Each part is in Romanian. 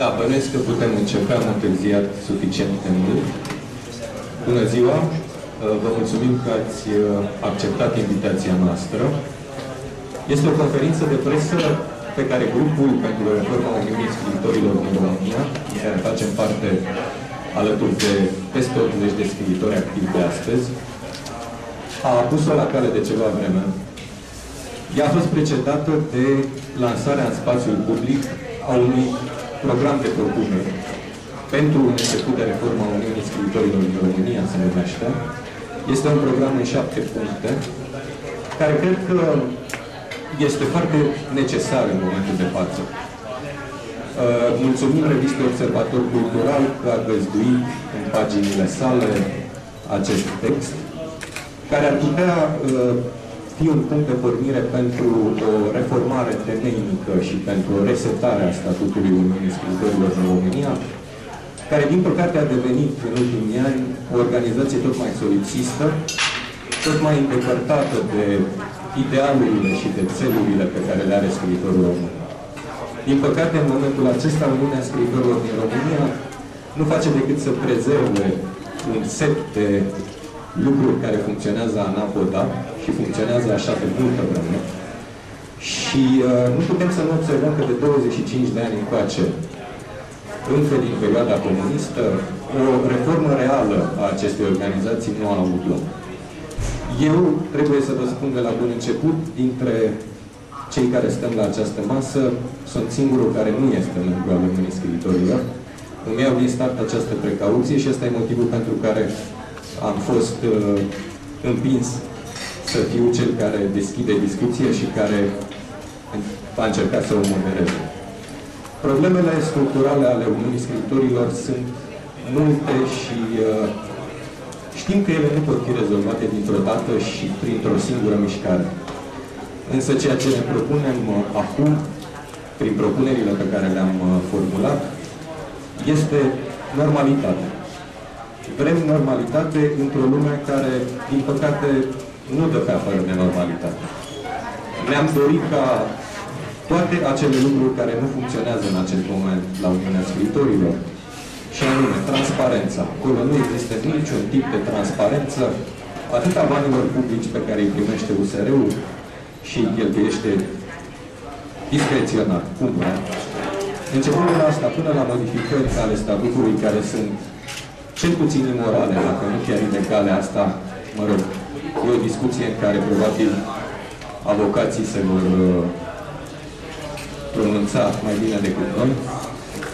Da, bănuiesc că putem începe, am întârziat suficient de mult. Bună ziua! Vă mulțumim că ați uh, acceptat invitația noastră. Este o conferință de presă pe care grupul pentru reforma Uniunii Scriitorilor din România, în care facem parte alături de peste 80 de scriitori activi de astăzi, a pus-o la cale de ceva vreme. Ea a fost precedată de lansarea în spațiul public a unui program de propuneri pentru un început de reformă a Uniunii Scriitorilor din România, se numește. Este un program în șapte puncte, care cred că este foarte necesar în momentul de față. Uh, mulțumim revistă Observator Cultural că a găzduit în paginile sale acest text, care ar putea uh, fi un punct de pornire pentru o reformare temeinică și pentru o resetare a statutului Uniunii Scriitorilor în România, care, din păcate, a devenit în ultimii ani o organizație tot mai solipsistă, tot mai îndepărtată de idealurile și de țelurile pe care le are scriitorul român. Din păcate, în momentul acesta, Uniunea Scriitorilor din România nu face decât să prezerve un set de lucruri care funcționează anapoda și funcționează așa de multă vreme. Și uh, nu putem să nu observăm că de 25 de ani încoace, încă din perioada comunistă, o reformă reală a acestei organizații nu a avut loc. Eu trebuie să vă spun de la bun început, dintre cei care stăm la această masă, sunt singurul care nu este membru al Uniunii Scriitorilor. Îmi iau din start această precauție și ăsta e motivul pentru care am fost uh, împins să fiu cel care deschide discuție și care va încerca să o modereze. Problemele structurale ale Uniunii Scriitorilor sunt multe și uh, știm că ele nu pot fi rezolvate dintr-o dată și printr-o singură mișcare. Însă ceea ce ne propunem uh, acum, prin propunerile pe care le-am uh, formulat, este normalitate. Vrem normalitate într-o lume care, din păcate, nu dă pe afară de normalitate. Ne-am dorit ca toate acele lucruri care nu funcționează în acest moment la Uniunea Scriitorilor, și anume transparența. Acolo nu există niciun tip de transparență, atât a banilor publici pe care îi primește USR-ul și îi cheltuiește discreționat, cum vrea. Începând de la asta până la modificări ale statutului care sunt cel puțin imorale, dacă nu chiar ilegale, asta, mă rog, e o discuție în care probabil avocații se vor uh, pronunța mai bine decât noi.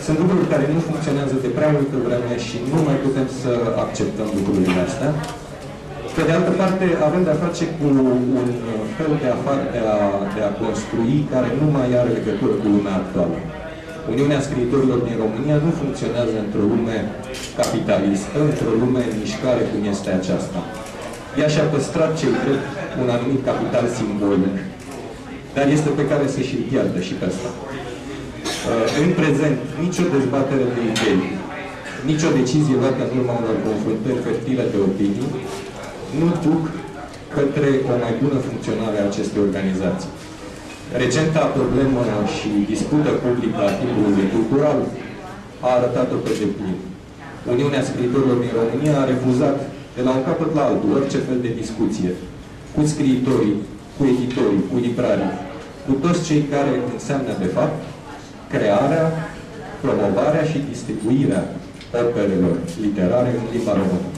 Sunt lucruri care nu funcționează de prea multă vreme și nu mai putem să acceptăm lucrurile astea. Pe de altă parte, avem de-a face cu un fel de a, de, a, de a construi care nu mai are legătură cu lumea actuală. Uniunea Scriitorilor din România nu funcționează într-o lume capitalistă, într-o lume în mișcare cum este aceasta. Ea și-a păstrat cel drept un anumit capital simbolic, dar este pe care să și piardă și pe asta. Uh, în prezent, nicio dezbatere de idei, nicio decizie luată în urma unor confruntări fertile de opinii, nu duc către o mai bună funcționare a acestei organizații. Recenta problemă și dispută publică a timpului cultural a arătat-o pe deplin. Uniunea Scriitorilor din România a refuzat de la un capăt la altul orice fel de discuție cu scriitorii, cu editorii, cu librarii, cu toți cei care înseamnă, de fapt, crearea, promovarea și distribuirea operelor literare în limba română.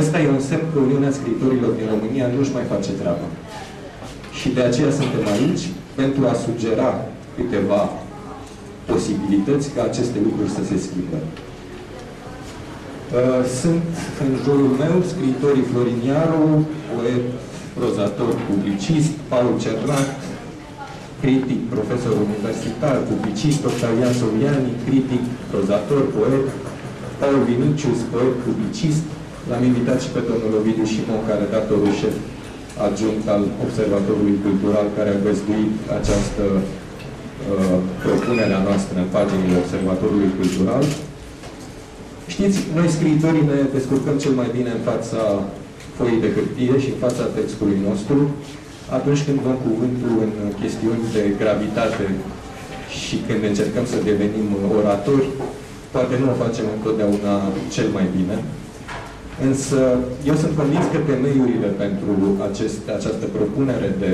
Ăsta e un semn că Uniunea Scriitorilor din România nu-și mai face treaba. Și de aceea suntem aici pentru a sugera câteva posibilități ca aceste lucruri să se schimbe. Uh, sunt în jurul meu scriitorii Florin Iaru, poet, prozator, publicist, Paul Cernac, critic, profesor universitar, publicist, Octavian Soviani, critic, prozator, poet, Paul Vinicius, poet, publicist. L-am invitat și pe domnul Ovidiu Șimon, care datorul șef adjunct al Observatorului Cultural, care a găzduit această uh, propunere a noastră în paginile Observatorului Cultural. Știți, noi scriitorii ne descurcăm cel mai bine în fața foii de hârtie și în fața textului nostru, atunci când dăm cuvântul în chestiuni de gravitate și când încercăm să devenim oratori, poate nu o facem întotdeauna cel mai bine. Însă eu sunt convins că temeiurile pentru acest, această propunere de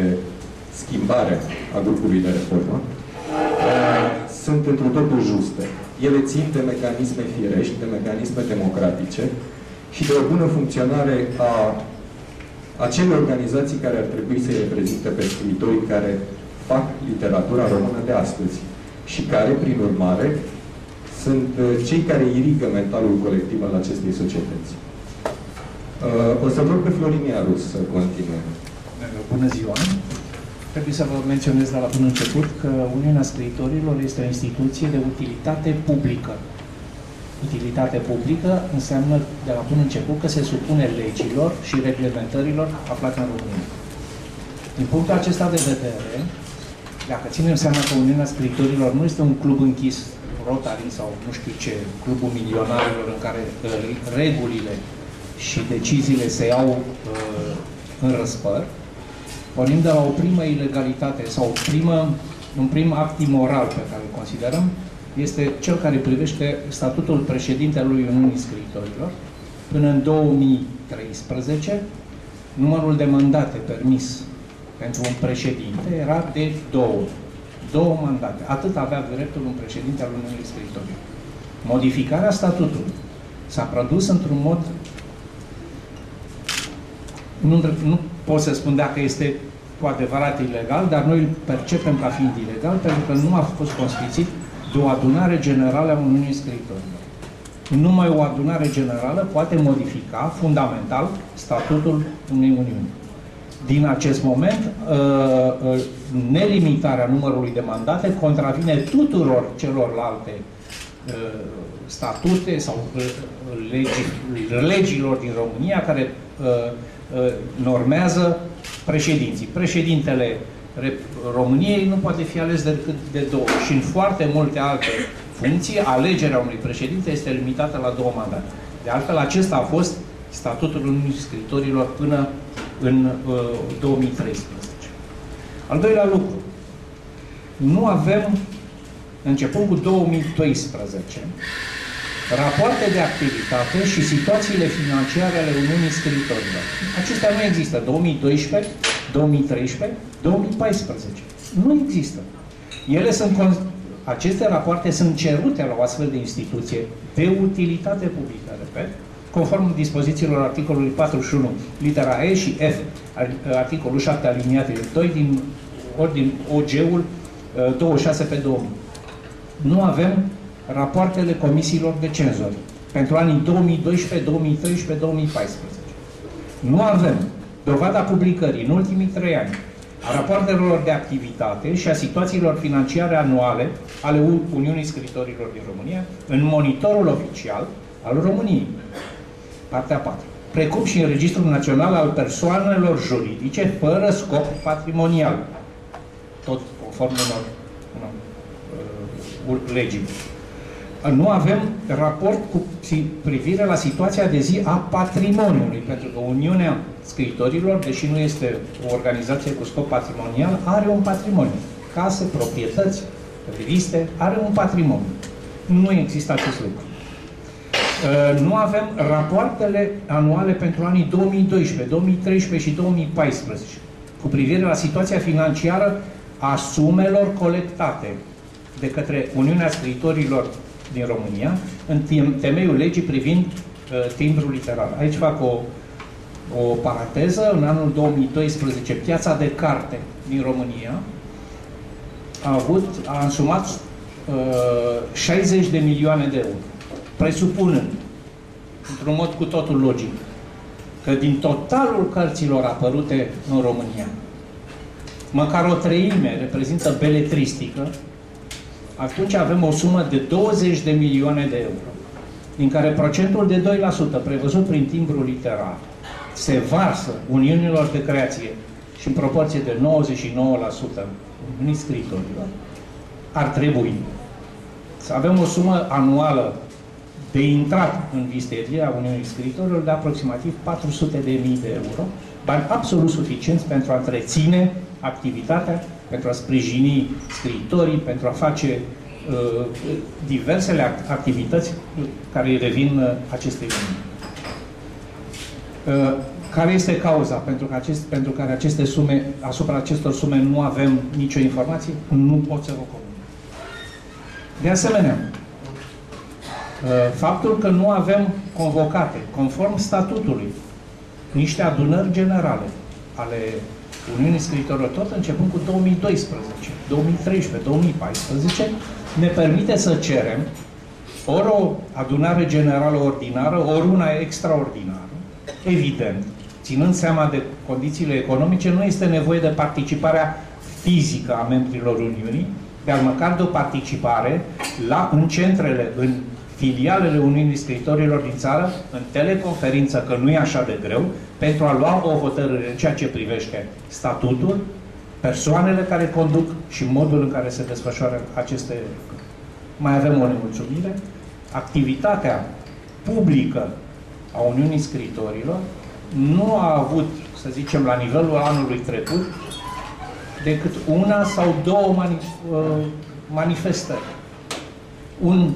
schimbare a grupului de reformă uh, sunt într totul juste. Ele țin de mecanisme firești, de mecanisme democratice și de o bună funcționare a acele organizații care ar trebui să-i reprezinte pe scriitorii care fac literatura română de astăzi și care, prin urmare, sunt uh, cei care irigă mentalul colectiv al acestei societăți. Uh, o să rog pe Florin Iaru să continue. Bună ziua! Trebuie să vă menționez de la bun început că Uniunea Scriitorilor este o instituție de utilitate publică. Utilitate publică înseamnă de la bun început că se supune legilor și reglementărilor aflate în România. Din punctul acesta de vedere, dacă ținem seama că Uniunea Scriitorilor nu este un club închis, Rotary sau nu știu ce, clubul milionarilor în care uh, regulile și deciziile se iau uh, în răspăr, pornim de la o primă ilegalitate sau o primă, un prim act imoral pe care îl considerăm, este cel care privește statutul președintelui Uniunii Scriitorilor. Până în 2013, numărul de mandate permis pentru un președinte era de două. Două mandate. Atât avea dreptul un președinte al Uniunii Scriitorilor. Modificarea statutului s-a produs într-un mod nu, nu pot să spun dacă este cu adevărat ilegal, dar noi îl percepem ca fiind ilegal pentru că nu a fost constituit de o adunare generală a Uniunii Scriitorilor. Numai o adunare generală poate modifica fundamental statutul unei Uniuni. Din acest moment, uh, uh, nelimitarea numărului de mandate contravine tuturor celorlalte uh, statute sau legi, legilor din România care normează președinții. Președintele României nu poate fi ales decât de două. Și în foarte multe alte funcții, alegerea unui președinte este limitată la două mandate. De altfel, acesta a fost statutul unui scritorilor până în uh, 2013. Al doilea lucru. Nu avem, începând cu 2012, rapoarte de activitate și situațiile financiare ale Uniunii Scriitorilor. Acestea nu există. 2012, 2013, 2014. Nu există. Ele sunt, aceste rapoarte sunt cerute la o astfel de instituție de utilitate publică, repet, conform dispozițiilor articolului 41, litera E și F, articolul 7 aliniatele 2 din ordin OG-ul 26 uh, pe 2000. Nu avem rapoartele comisiilor de cenzori pentru anii 2012, 2013, 2014. Nu avem dovada publicării în ultimii trei ani a rapoartelor de activitate și a situațiilor financiare anuale ale Uniunii Scritorilor din România în monitorul oficial al României. Partea 4. Precum și în Registrul Național al Persoanelor Juridice fără scop patrimonial. Tot conform unor, unor uh, legii nu avem raport cu privire la situația de zi a patrimoniului, pentru că Uniunea Scriitorilor, deși nu este o organizație cu scop patrimonial, are un patrimoniu. Case, proprietăți, reviste, are un patrimoniu. Nu există acest lucru. Uh, nu avem rapoartele anuale pentru anii 2012, 2013 și 2014 cu privire la situația financiară a sumelor colectate de către Uniunea Scriitorilor din România, în temeiul legii privind uh, timbrul literar. Aici fac o, o paranteză. În anul 2012, piața de carte din România a avut, a însumat uh, 60 de milioane de euro, presupunând, într-un mod cu totul logic, că din totalul cărților apărute în România, măcar o treime reprezintă beletristică, atunci avem o sumă de 20 de milioane de euro, din care procentul de 2% prevăzut prin timbrul literar se varsă uniunilor de creație și în proporție de 99% în scritorilor, ar trebui să avem o sumă anuală de intrat în visterie a Uniunii Scritorilor de aproximativ 400 de mii de euro, bani absolut suficienți pentru a întreține activitatea pentru a sprijini scriitorii, pentru a face uh, diversele activități care îi revin uh, acestei lumii. Uh, care este cauza pentru, că acest, pentru care aceste sume, asupra acestor sume nu avem nicio informație? Nu pot să vă comunic. De asemenea, uh, faptul că nu avem convocate, conform statutului, niște adunări generale ale Uniunii Scriitorilor, tot începând cu 2012, 2013, 2014, ne permite să cerem ori o adunare generală ordinară, ori una extraordinară. Evident, ținând seama de condițiile economice, nu este nevoie de participarea fizică a membrilor Uniunii, dar măcar de o participare la, în centrele, în filialele Uniunii Scriitorilor din țară, în teleconferință, că nu e așa de greu, pentru a lua o hotărâre în ceea ce privește statutul, persoanele care conduc și modul în care se desfășoară aceste lucruri. Mai avem o nemulțumire. Activitatea publică a Uniunii Scriitorilor nu a avut, să zicem, la nivelul anului trecut, decât una sau două mani uh, manifestări. Un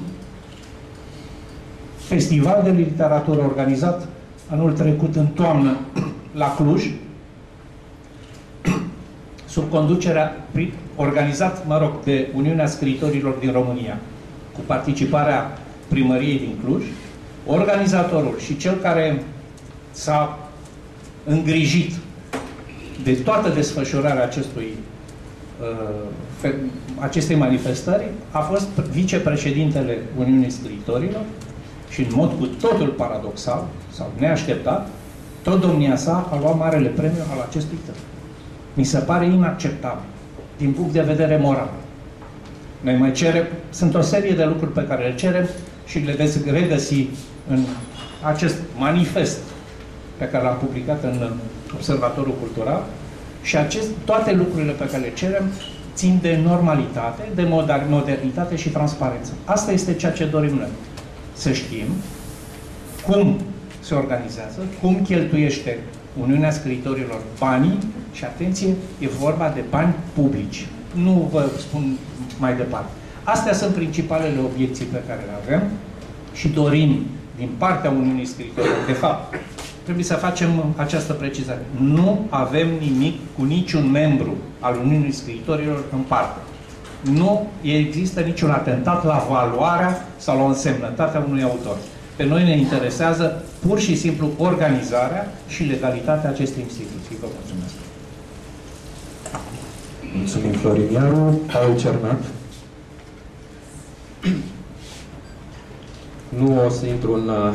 festival de literatură organizat anul trecut în toamnă la Cluj, sub conducerea, organizat, mă rog, de Uniunea Scriitorilor din România, cu participarea primăriei din Cluj, organizatorul și cel care s-a îngrijit de toată desfășurarea acestui, uh, acestei manifestări a fost vicepreședintele Uniunii Scriitorilor și în mod cu totul paradoxal sau neașteptat, tot domnia sa a luat marele premiu al acestui tăr. Mi se pare inacceptabil din punct de vedere moral. Noi mai cerem, sunt o serie de lucruri pe care le cerem și le veți regăsi în acest manifest pe care l-am publicat în Observatorul Cultural și acest, toate lucrurile pe care le cerem țin de normalitate, de modernitate și transparență. Asta este ceea ce dorim noi. Să știm cum se organizează, cum cheltuiește Uniunea Scriitorilor banii și, atenție, e vorba de bani publici. Nu vă spun mai departe. Astea sunt principalele obiecții pe care le avem și dorim din partea Uniunii Scriitorilor. De fapt, trebuie să facem această precizare. Nu avem nimic cu niciun membru al Uniunii Scriitorilor în parte. Nu există niciun atentat la valoarea sau la însemnătatea unui autor. Pe noi ne interesează pur și simplu organizarea și legalitatea acestei instituții. Vă mulțumesc. Mulțumim, Florin Iaru. Paul Cernat. Nu o să intru în uh,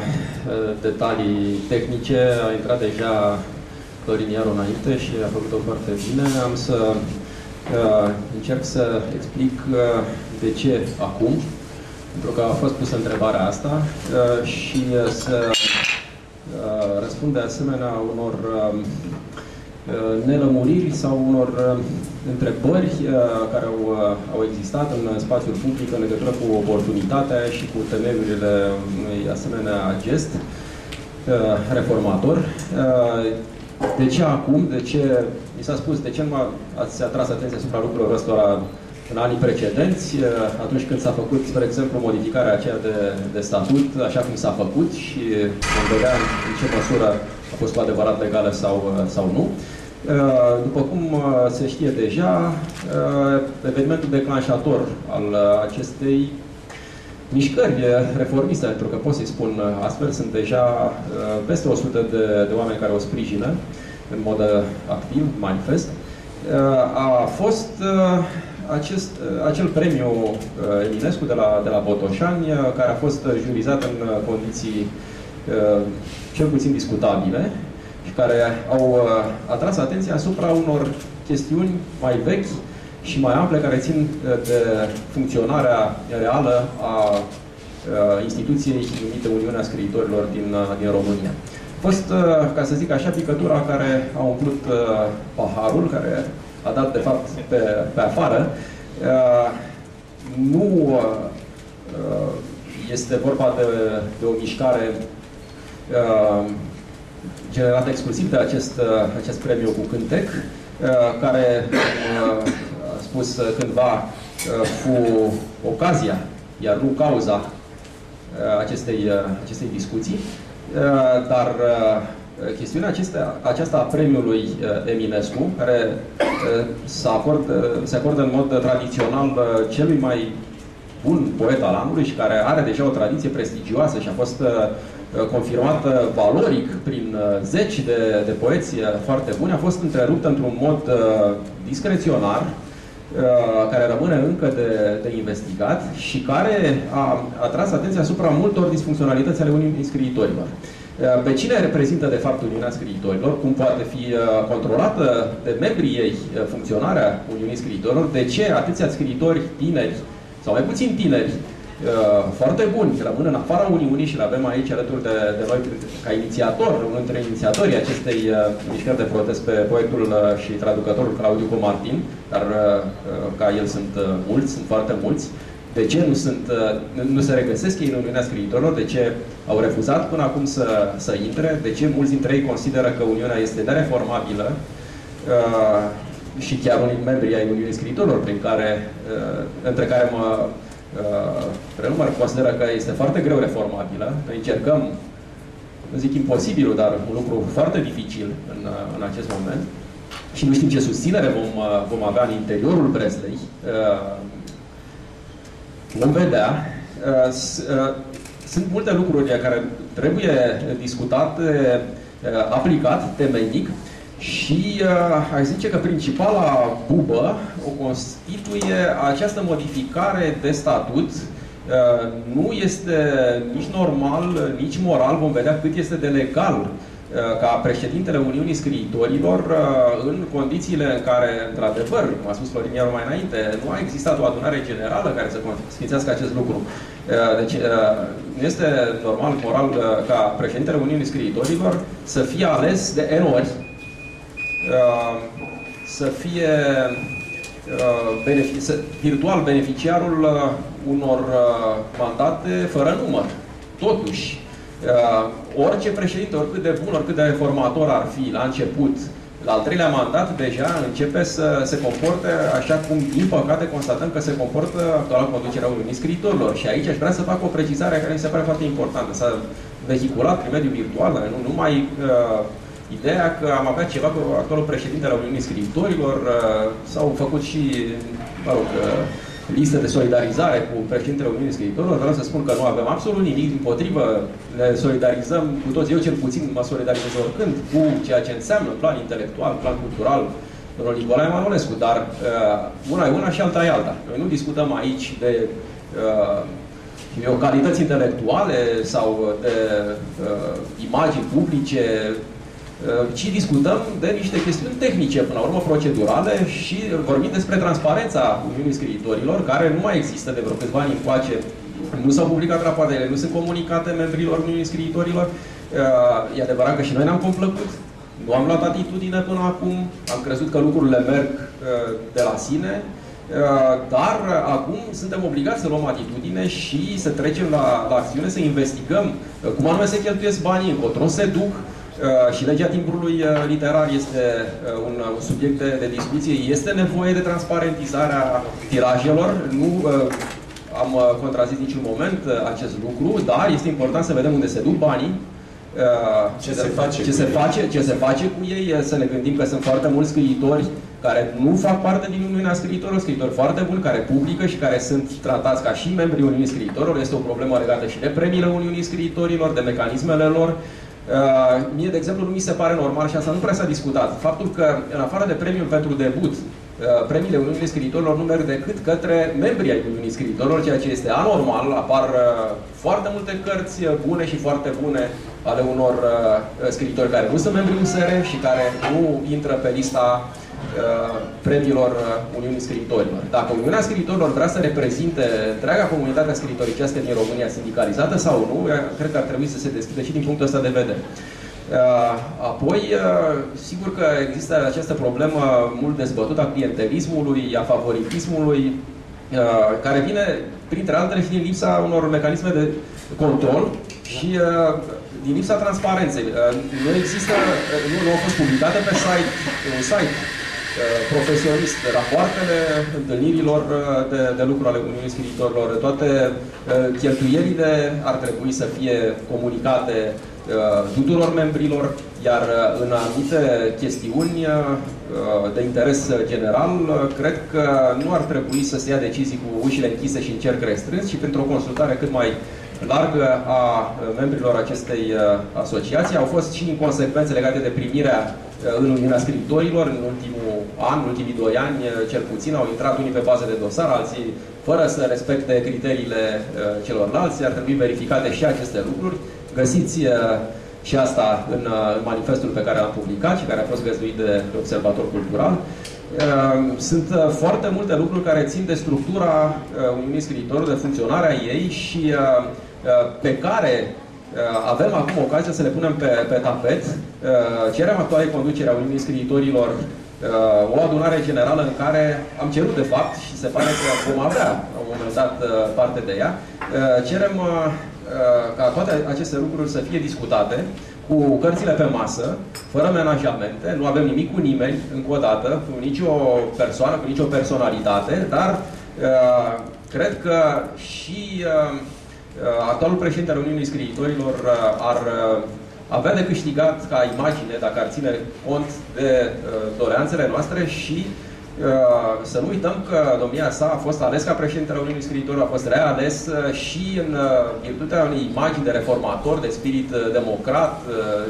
detalii tehnice, a intrat deja Florin Iaru înainte și a făcut-o foarte bine. Am să uh, încerc să explic uh, de ce acum, pentru că a fost pusă întrebarea asta uh, și uh, să uh, răspund de asemenea unor um, uh, nelămuriri sau unor uh, întrebări uh, care au, uh, au existat în spațiul public în legătură cu oportunitatea și cu temeiurile unui asemenea gest uh, reformator. De ce acum? De ce, mi s-a spus, de ce nu ați atras atenția asupra lucrurilor ăstora în anii precedenți, atunci când s-a făcut, spre exemplu, modificarea aceea de, de statut, așa cum s-a făcut și vom vedea în ce măsură a fost cu adevărat legală sau, sau nu. Uh, după cum uh, se știe deja, uh, evenimentul declanșator al acestei mișcări reformiste, pentru că pot să-i spun astfel, sunt deja peste 100 de, de oameni care o sprijină în mod activ, manifest, a fost acest, acel premiu Eminescu de la, de la Botoșani, care a fost jurizat în condiții cel puțin discutabile, și care au uh, atras atenția asupra unor chestiuni mai vechi și mai ample care țin uh, de funcționarea reală a uh, instituției numite Uniunea Scriitorilor din, din România. A fost, ca să zic așa, picătura care a umplut paharul, care a dat, de fapt, pe, pe afară. Nu este vorba de, de o mișcare generat exclusiv de acest, uh, acest premiu cu cântec, uh, care uh, spus cândva, fu ocazia, iar nu cauza acestei, acestei discuții. Dar chestiunea acestea, aceasta a premiului Eminescu, care se acordă, se acordă în mod tradițional celui mai bun poet al anului și care are deja o tradiție prestigioasă și a fost confirmată valoric prin zeci de, de poeți foarte buni, a fost întreruptă într-un mod discreționar, care rămâne încă de, de investigat și care a atras atenția asupra multor disfuncționalități ale Uniunii Scriitorilor. Pe cine reprezintă de fapt Uniunea Scriitorilor, cum poate fi controlată de membrii ei funcționarea Uniunii Scriitorilor, de ce atâția scriitori tineri sau mai puțin tineri Uh, foarte buni, rămân în afara Uniunii și le avem aici alături de, de noi ca inițiator, unul dintre inițiatorii acestei uh, mișcări de protest pe poetul uh, și traducătorul Claudiu Comartin, dar uh, uh, ca el sunt uh, mulți, sunt foarte mulți. De ce nu, sunt, uh, nu se regăsesc ei în Uniunea Scriitorilor? De ce au refuzat până acum să, să intre? De ce mulți dintre ei consideră că Uniunea este nereformabilă? Uh, și chiar unii membri ai Uniunii Scriitorilor, prin care, uh, între care mă uh, consideră că este foarte greu reformabilă. Noi încercăm, nu zic imposibilul, dar un lucru foarte dificil în, uh, în acest moment. Și nu știm ce susținere vom, uh, vom avea în interiorul Breslei. Uh, vom vedea. Uh, uh, sunt multe lucruri care trebuie discutate, uh, aplicat temenic. Și uh, aș zice că principala bubă o constituie această modificare de statut. Uh, nu este nici normal, nici moral, vom vedea cât este de legal uh, ca președintele Uniunii Scriitorilor, uh, în condițiile în care, într-adevăr, cum a spus Florin Iaru mai înainte, nu a existat o adunare generală care să sfințească acest lucru. Uh, deci, nu este normal, moral, ca președintele Uniunii Scriitorilor să fie ales de N ori Uh, să fie uh, benefic să, virtual beneficiarul uh, unor mandate fără număr. Totuși, orice președinte, oricât de bun, oricât de reformator ar fi la început, la al treilea mandat deja începe să se comporte așa cum, din păcate, constatăm că se comportă actuala conducerea Uniunii Scriitorilor. Și aici aș vrea să fac o precizare care mi se pare foarte importantă. S-a vehiculat prin mediul virtual, nu numai uh, ideea că am avea ceva cu actualul președinte al Uniunii Scriitorilor, uh, s-au făcut și, mă rog, uh, liste de solidarizare cu președintele Uniunii Scriitorilor. Vreau să spun că nu avem absolut nimic, din potrivă, ne solidarizăm cu toți. Eu cel puțin mă solidarizez oricând cu ceea ce înseamnă plan intelectual, plan cultural, domnul Nicolae Manolescu, dar uh, una e una și alta e alta. Noi nu discutăm aici de uh, eu, calități intelectuale sau de uh, imagini publice, Uh, ci discutăm de niște chestiuni tehnice, până la urmă procedurale și vorbim despre transparența Uniunii Scriitorilor, care nu mai există de vreo câțiva ani încoace. Nu s-au publicat rapoartele, nu sunt comunicate membrilor Uniunii Scriitorilor. Uh, e adevărat că și noi ne-am complăcut, nu am luat atitudine până acum, am crezut că lucrurile merg uh, de la sine, dar acum suntem obligați să luăm atitudine și să trecem la, la acțiune, să investigăm cum anume se cheltuiesc banii, încotro se duc, Uh, și legea timpului uh, literar este uh, un, un subiect de, de discuție. Este nevoie de transparentizarea tirajelor. Nu am contrazis niciun moment acest lucru, dar este important să vedem unde se duc banii, ce, se face, ce, se face, ce se face cu ei, să ne gândim că sunt foarte mulți scriitori care nu fac parte din Uniunea Scriitorilor, scriitori foarte buni, care publică și care sunt tratați ca și membrii Uniunii Scriitorilor. Este o problemă legată și de premiile Uniunii Scriitorilor, de mecanismele lor. Uh, mie, de exemplu, nu mi se pare normal și asta nu prea s-a discutat. Faptul că, în afară de premiul pentru debut, uh, premiile Uniunii Scriitorilor nu merg decât către membrii ai Uniunii Scriitorilor, ceea ce este anormal. Apar uh, foarte multe cărți bune și foarte bune ale unor scriitori care nu sunt membri USR și care nu intră pe lista Uh, premiilor uh, Uniunii Scriitorilor. Dacă Uniunea Scriitorilor vrea să reprezinte întreaga comunitate scriitoricească din România sindicalizată sau nu, cred că ar trebui să se deschide și din punctul ăsta de vedere. Uh, apoi, sigur că există această problemă mult dezbătută a clientelismului, a favoritismului, care vine, printre altele, și din lipsa unor mecanisme de control și din lipsa transparenței. Nu există, nu, nu au fost publicate pe site, un site profesionist rapoartele întâlnirilor de, de lucru ale Uniunii Scriitorilor. Toate cheltuielile ar trebui să fie comunicate tuturor membrilor, iar în anumite chestiuni de interes general, cred că nu ar trebui să se ia decizii cu ușile închise și în cerc restrâns, ci pentru o consultare cât mai largă a membrilor acestei asociații. Au fost și inconsecvențe legate de primirea în Uniunea Scriptorilor în ultimul an, în ultimii doi ani, cel puțin, au intrat unii pe bază de dosar, alții fără să respecte criteriile celorlalți. Ar trebui verificate și aceste lucruri. Găsiți și asta în manifestul pe care l-am publicat și care a fost găzduit de observator cultural. Sunt foarte multe lucruri care țin de structura Uniunii Scriitorilor, de funcționarea ei și pe care avem acum ocazia să le punem pe, pe tapet. Cerem actualei conducerea Uniunii Scriitorilor o adunare generală în care am cerut, de fapt, și se pare că vom avea la un moment dat parte de ea, cerem ca toate aceste lucruri să fie discutate cu cărțile pe masă, fără menajamente, nu avem nimic cu nimeni, încă o dată, cu nicio persoană, cu nicio personalitate, dar cred că și Uh, actualul președinte al Uniunii Scriitorilor uh, ar uh, avea de câștigat ca imagine, dacă ar ține cont de doleanțele noastre și să nu uităm că domnia sa a fost ales ca președinte al Uniunii Scriitorilor, a fost reales și în virtutea unei imagini de reformator, de spirit democrat,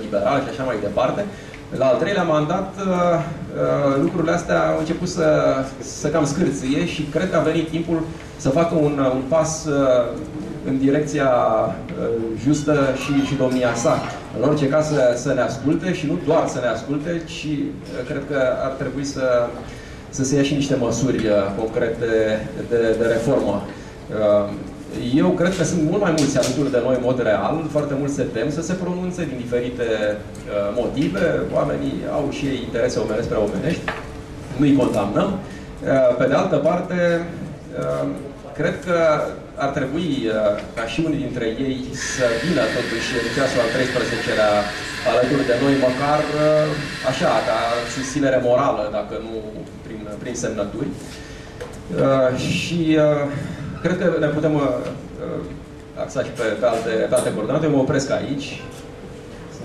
liberal și așa mai departe. La al treilea mandat, lucrurile astea au început să, să cam scârție și cred că a venit timpul să facă un, un pas în direcția uh, justă și, și domnia sa. În orice caz să, să ne asculte și nu doar să ne asculte, ci uh, cred că ar trebui să, să se ia și niște măsuri uh, concrete de, de, de reformă. Eu cred că sunt mult mai mulți alături de noi în mod real, foarte mulți se tem să se pronunțe din diferite motive, oamenii au și ei interese omenești spre omenești, nu-i condamnăm. Pe de altă parte, cred că ar trebui uh, ca și unii dintre ei să vină totuși în ceasul al 13-lea alături de noi, măcar uh, așa, ca susținere morală, dacă nu prin, prin semnături. Uh, și cred că ne putem axa și pe, pe, alte, pe alte coordonate. Eu mă opresc aici.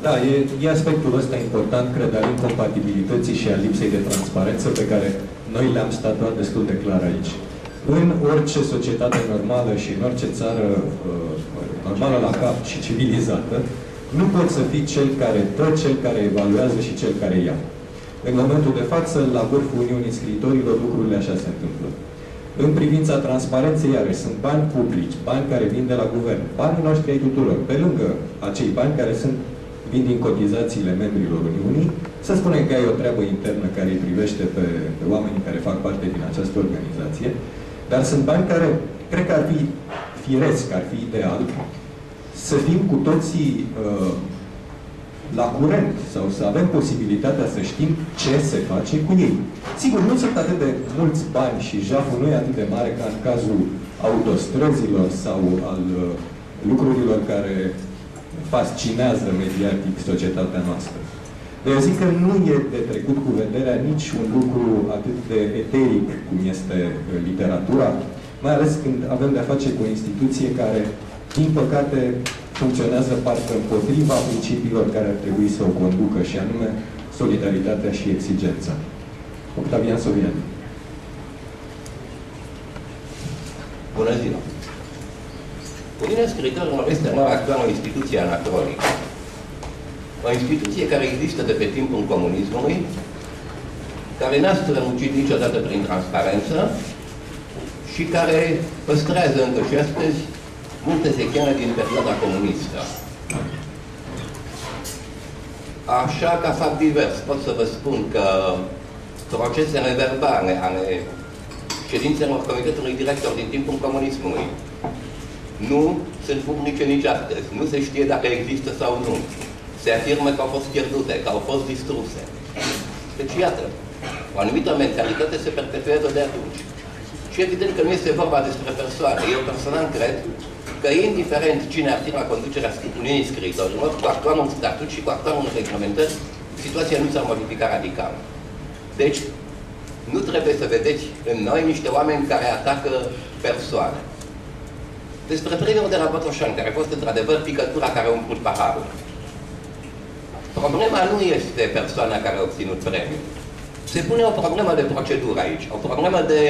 Da, e, e aspectul ăsta important, cred, al incompatibilității și a lipsei de transparență pe care noi le-am statuat destul de clar aici în orice societate normală și în orice țară uh, normală la cap și civilizată, nu poți să fii cel care dă, cel care evaluează și cel care ia. În momentul de față, la vârful Uniunii Scriitorilor, lucrurile așa se întâmplă. În privința transparenței, iarăși, sunt bani publici, bani care vin de la guvern, banii noștri ai tuturor, pe lângă acei bani care sunt vin din cotizațiile membrilor Uniunii, să spunem că ai o treabă internă care îi privește pe, pe oamenii care fac parte din această organizație, dar sunt bani care cred că ar fi firesc, ar fi ideal să fim cu toții uh, la curent sau să avem posibilitatea să știm ce se face cu ei. Sigur, nu sunt atât de mulți bani și jaful nu e atât de mare ca în cazul autostrăzilor sau al uh, lucrurilor care fascinează mediatic societatea noastră. Eu zic că nu e de trecut cu vederea nici un lucru atât de eteric cum este uh, literatura, mai ales când avem de-a face cu o instituție care, din păcate, funcționează parcă împotriva principiilor care ar trebui să o conducă, și anume solidaritatea și exigența. Octavian Sovian. Bună ziua! Uniunea Scriitorilor este la actuală o instituție anacronică o instituție care există de pe timpul comunismului, care n-a strămucit niciodată prin transparență și care păstrează încă și astăzi multe zechene din perioada comunistă. Așa, ca fapt divers, pot să vă spun că procesele verbale ale ședințelor Comitetului Director din timpul comunismului nu sunt publice nici astăzi. Nu se știe dacă există sau nu se afirmă că au fost pierdute, că au fost distruse. Deci, iată, o anumită mentalitate se perpetuează de atunci. Și evident că nu este vorba despre persoane. Eu personal cred că indiferent cine ar fi la conducerea Uniunii Scriitorilor, cu actualul statut și cu actualul reglementări, situația nu s-ar modifica radical. Deci, nu trebuie să vedeți în noi niște oameni care atacă persoane. Despre premiul de la Botoșan, care a fost într-adevăr picătura care a umplut paharul. Problema nu este persoana care a obținut premiul. Se pune o problemă de procedură aici, o problemă de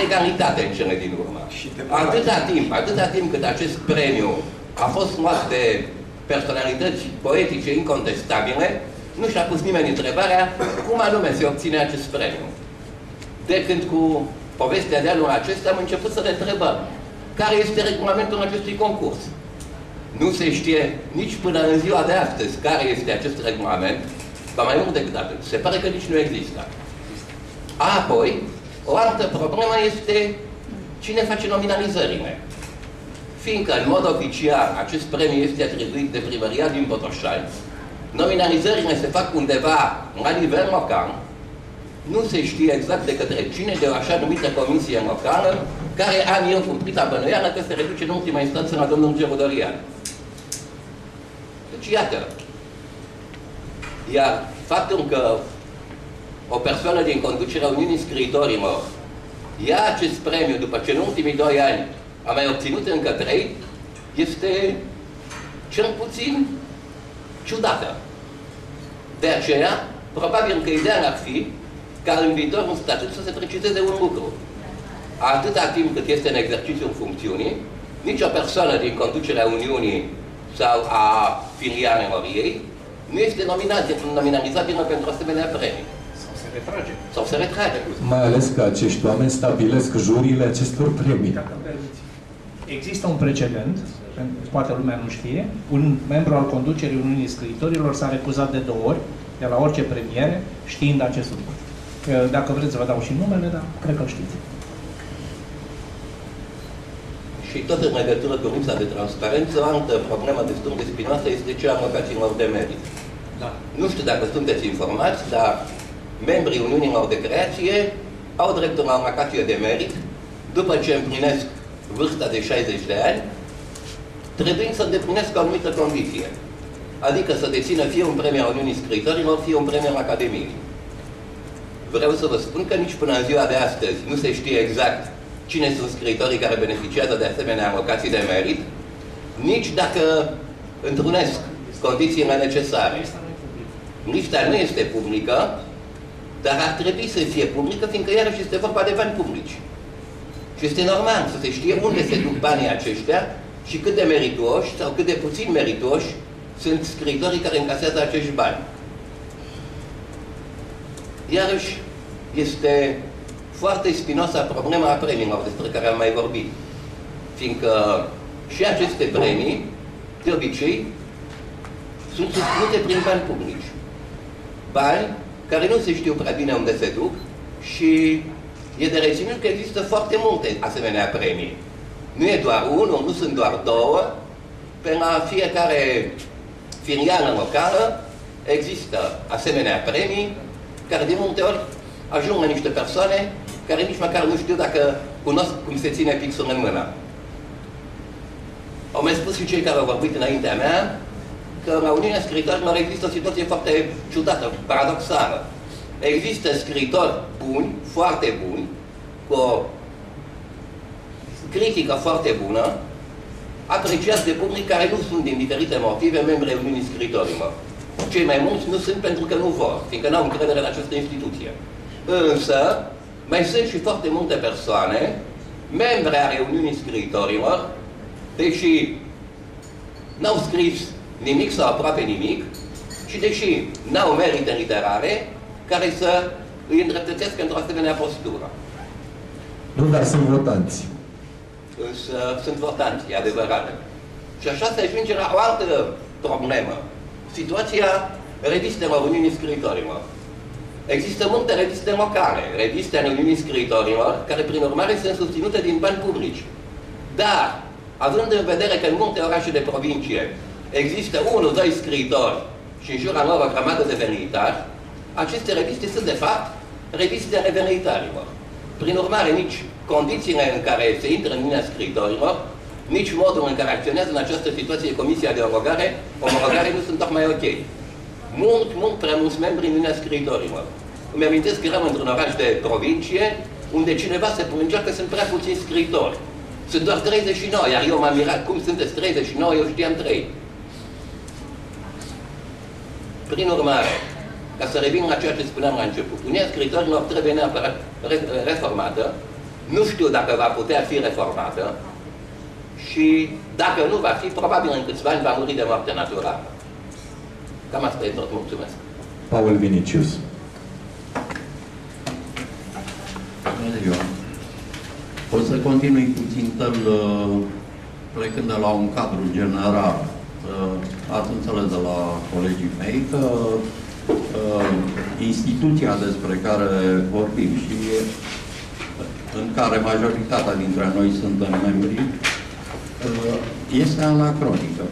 legalitate în cele din urmă. Atâta timp, atâta timp cât acest premiu a fost luat de personalități poetice incontestabile, nu și-a pus nimeni întrebarea cum anume se obține acest premiu. De când cu povestea de anul acesta am început să ne întrebăm care este regulamentul acestui concurs. Nu se știe nici până în ziua de astăzi care este acest regulament, ba mai mult decât atât. Se pare că nici nu există. Apoi, o altă problemă este cine face nominalizările. Fiindcă, în mod oficial, acest premiu este atribuit de primăria din Botoșani, nominalizările se fac undeva la nivel local, nu se știe exact de către cine de o așa numită comisie locală, care am eu cumplit bănuială că se reduce în ultima instanță la domnul Gerudorian. Deci, iată. Iar faptul că o persoană din conducerea Uniunii Scriitorilor ia acest premiu după ce în ultimii doi ani a mai obținut încă trei, este cel puțin ciudată. De aceea, probabil că ideea ar fi ca în viitorul statut să se precizeze un lucru. Atâta timp cât este în exercițiul funcțiunii, nicio persoană din conducerea Uniunii sau a filialelor ei nu este nominalizabilă pentru asemenea premii. Sau se retrage. Sau se retrage. Mai ales că acești oameni stabilesc jurile acestor premii. Există un precedent, poate lumea nu știe, un membru al conducerii Uniunii Scriitorilor s-a recuzat de două ori de la orice premiere, știind acest lucru. Dacă vreți să vă dau și numele, dar cred că știți. Și tot în legătură cu lipsa de transparență, o altă problemă destul de spinoasă este cea a alocațiilor de merit. Da. Nu știu dacă sunteți informați, dar membrii Uniunilor de Creație au dreptul la alocație de merit după ce împlinesc vârsta de 60 de ani, trebuie să îndeplinesc o anumită condiție. Adică să dețină fie un premiu al Uniunii Scriitorilor, fie un premiu al Academiei. Vreau să vă spun că nici până în ziua de astăzi nu se știe exact cine sunt scriitorii care beneficiază de asemenea alocații de merit, nici dacă întrunesc condițiile necesare. Lista nu este publică, dar ar trebui să fie publică, fiindcă iarăși este vorba de bani publici. Și este normal să se știe unde se duc banii aceștia și cât de meritoși sau cât de puțin meritoși sunt scriitorii care încasează acești bani. Iarăși, este foarte spinoasă problema a premiilor despre care am mai vorbit. Fiindcă și aceste premii, de obicei, sunt susținute prin bani publici. Bani care nu se știu prea bine unde se duc și e de reținut că există foarte multe asemenea premii. Nu e doar unul, nu sunt doar două. Pe la fiecare filială locală există asemenea premii care de multe ori ajung la niște persoane care nici măcar nu știu dacă cunosc cum se ține pixul în mână. Au mai spus și cei care au vorbit înaintea mea că la Uniunea Scriitorilor există o situație foarte ciudată, paradoxală. Există scritori buni, foarte buni, cu o critică foarte bună, apreciați de public care nu sunt din diferite motive membre Uniunii Scriitorilor. Cei mai mulți nu sunt pentru că nu vor, fiindcă nu au încredere în această instituție. Însă, mai sunt și foarte multe persoane, membre ale Uniunii Scriitorilor, deși n-au scris nimic sau aproape nimic, și deși n-au merite literare, care să îi îndreptățesc într-o asemenea postură. Nu, dar sunt votanți. Însă sunt votanți, e adevărat. Și așa se ajunge la o altă problemă. Situația revistelor Uniunii Scriitorilor. Există multe reviste locale, reviste ale Uniunii Scriitorilor, care prin urmare sunt susținute din bani publici. Dar, având în vedere că în multe orașe de provincie există unul, doi scriitori și în jura lor o grămadă de venitari, aceste reviste sunt, de fapt, reviste ale venitarilor. Prin urmare, nici condițiile în care se intră în Uniunea Scriitorilor, nici modul în care acționează în această situație Comisia de Omologare, omologare nu sunt tocmai ok. Mult, mult prea mulți membri în Uniunea Scriitorilor. Îmi amintesc că eram într-un oraș de provincie, unde cineva se plângea că sunt prea puțini scriitori. Sunt doar 39, iar eu m-am mirat cum sunteți 39, eu știam 3. Prin urmare, ca să revin la ceea ce spuneam la început, Unia Scriitorilor trebuie neapărat reformată, nu știu dacă va putea fi reformată și dacă nu va fi, probabil în câțiva ani va muri de moarte naturală. Cam asta e tot. Mulțumesc. Paul Vinicius. Bună ziua. O să continui puțin tăl, uh, plecând de la un cadru general. Uh, ați înțeles de la colegii mei că uh, instituția despre care vorbim și în care majoritatea dintre noi suntem membri, este anacronică.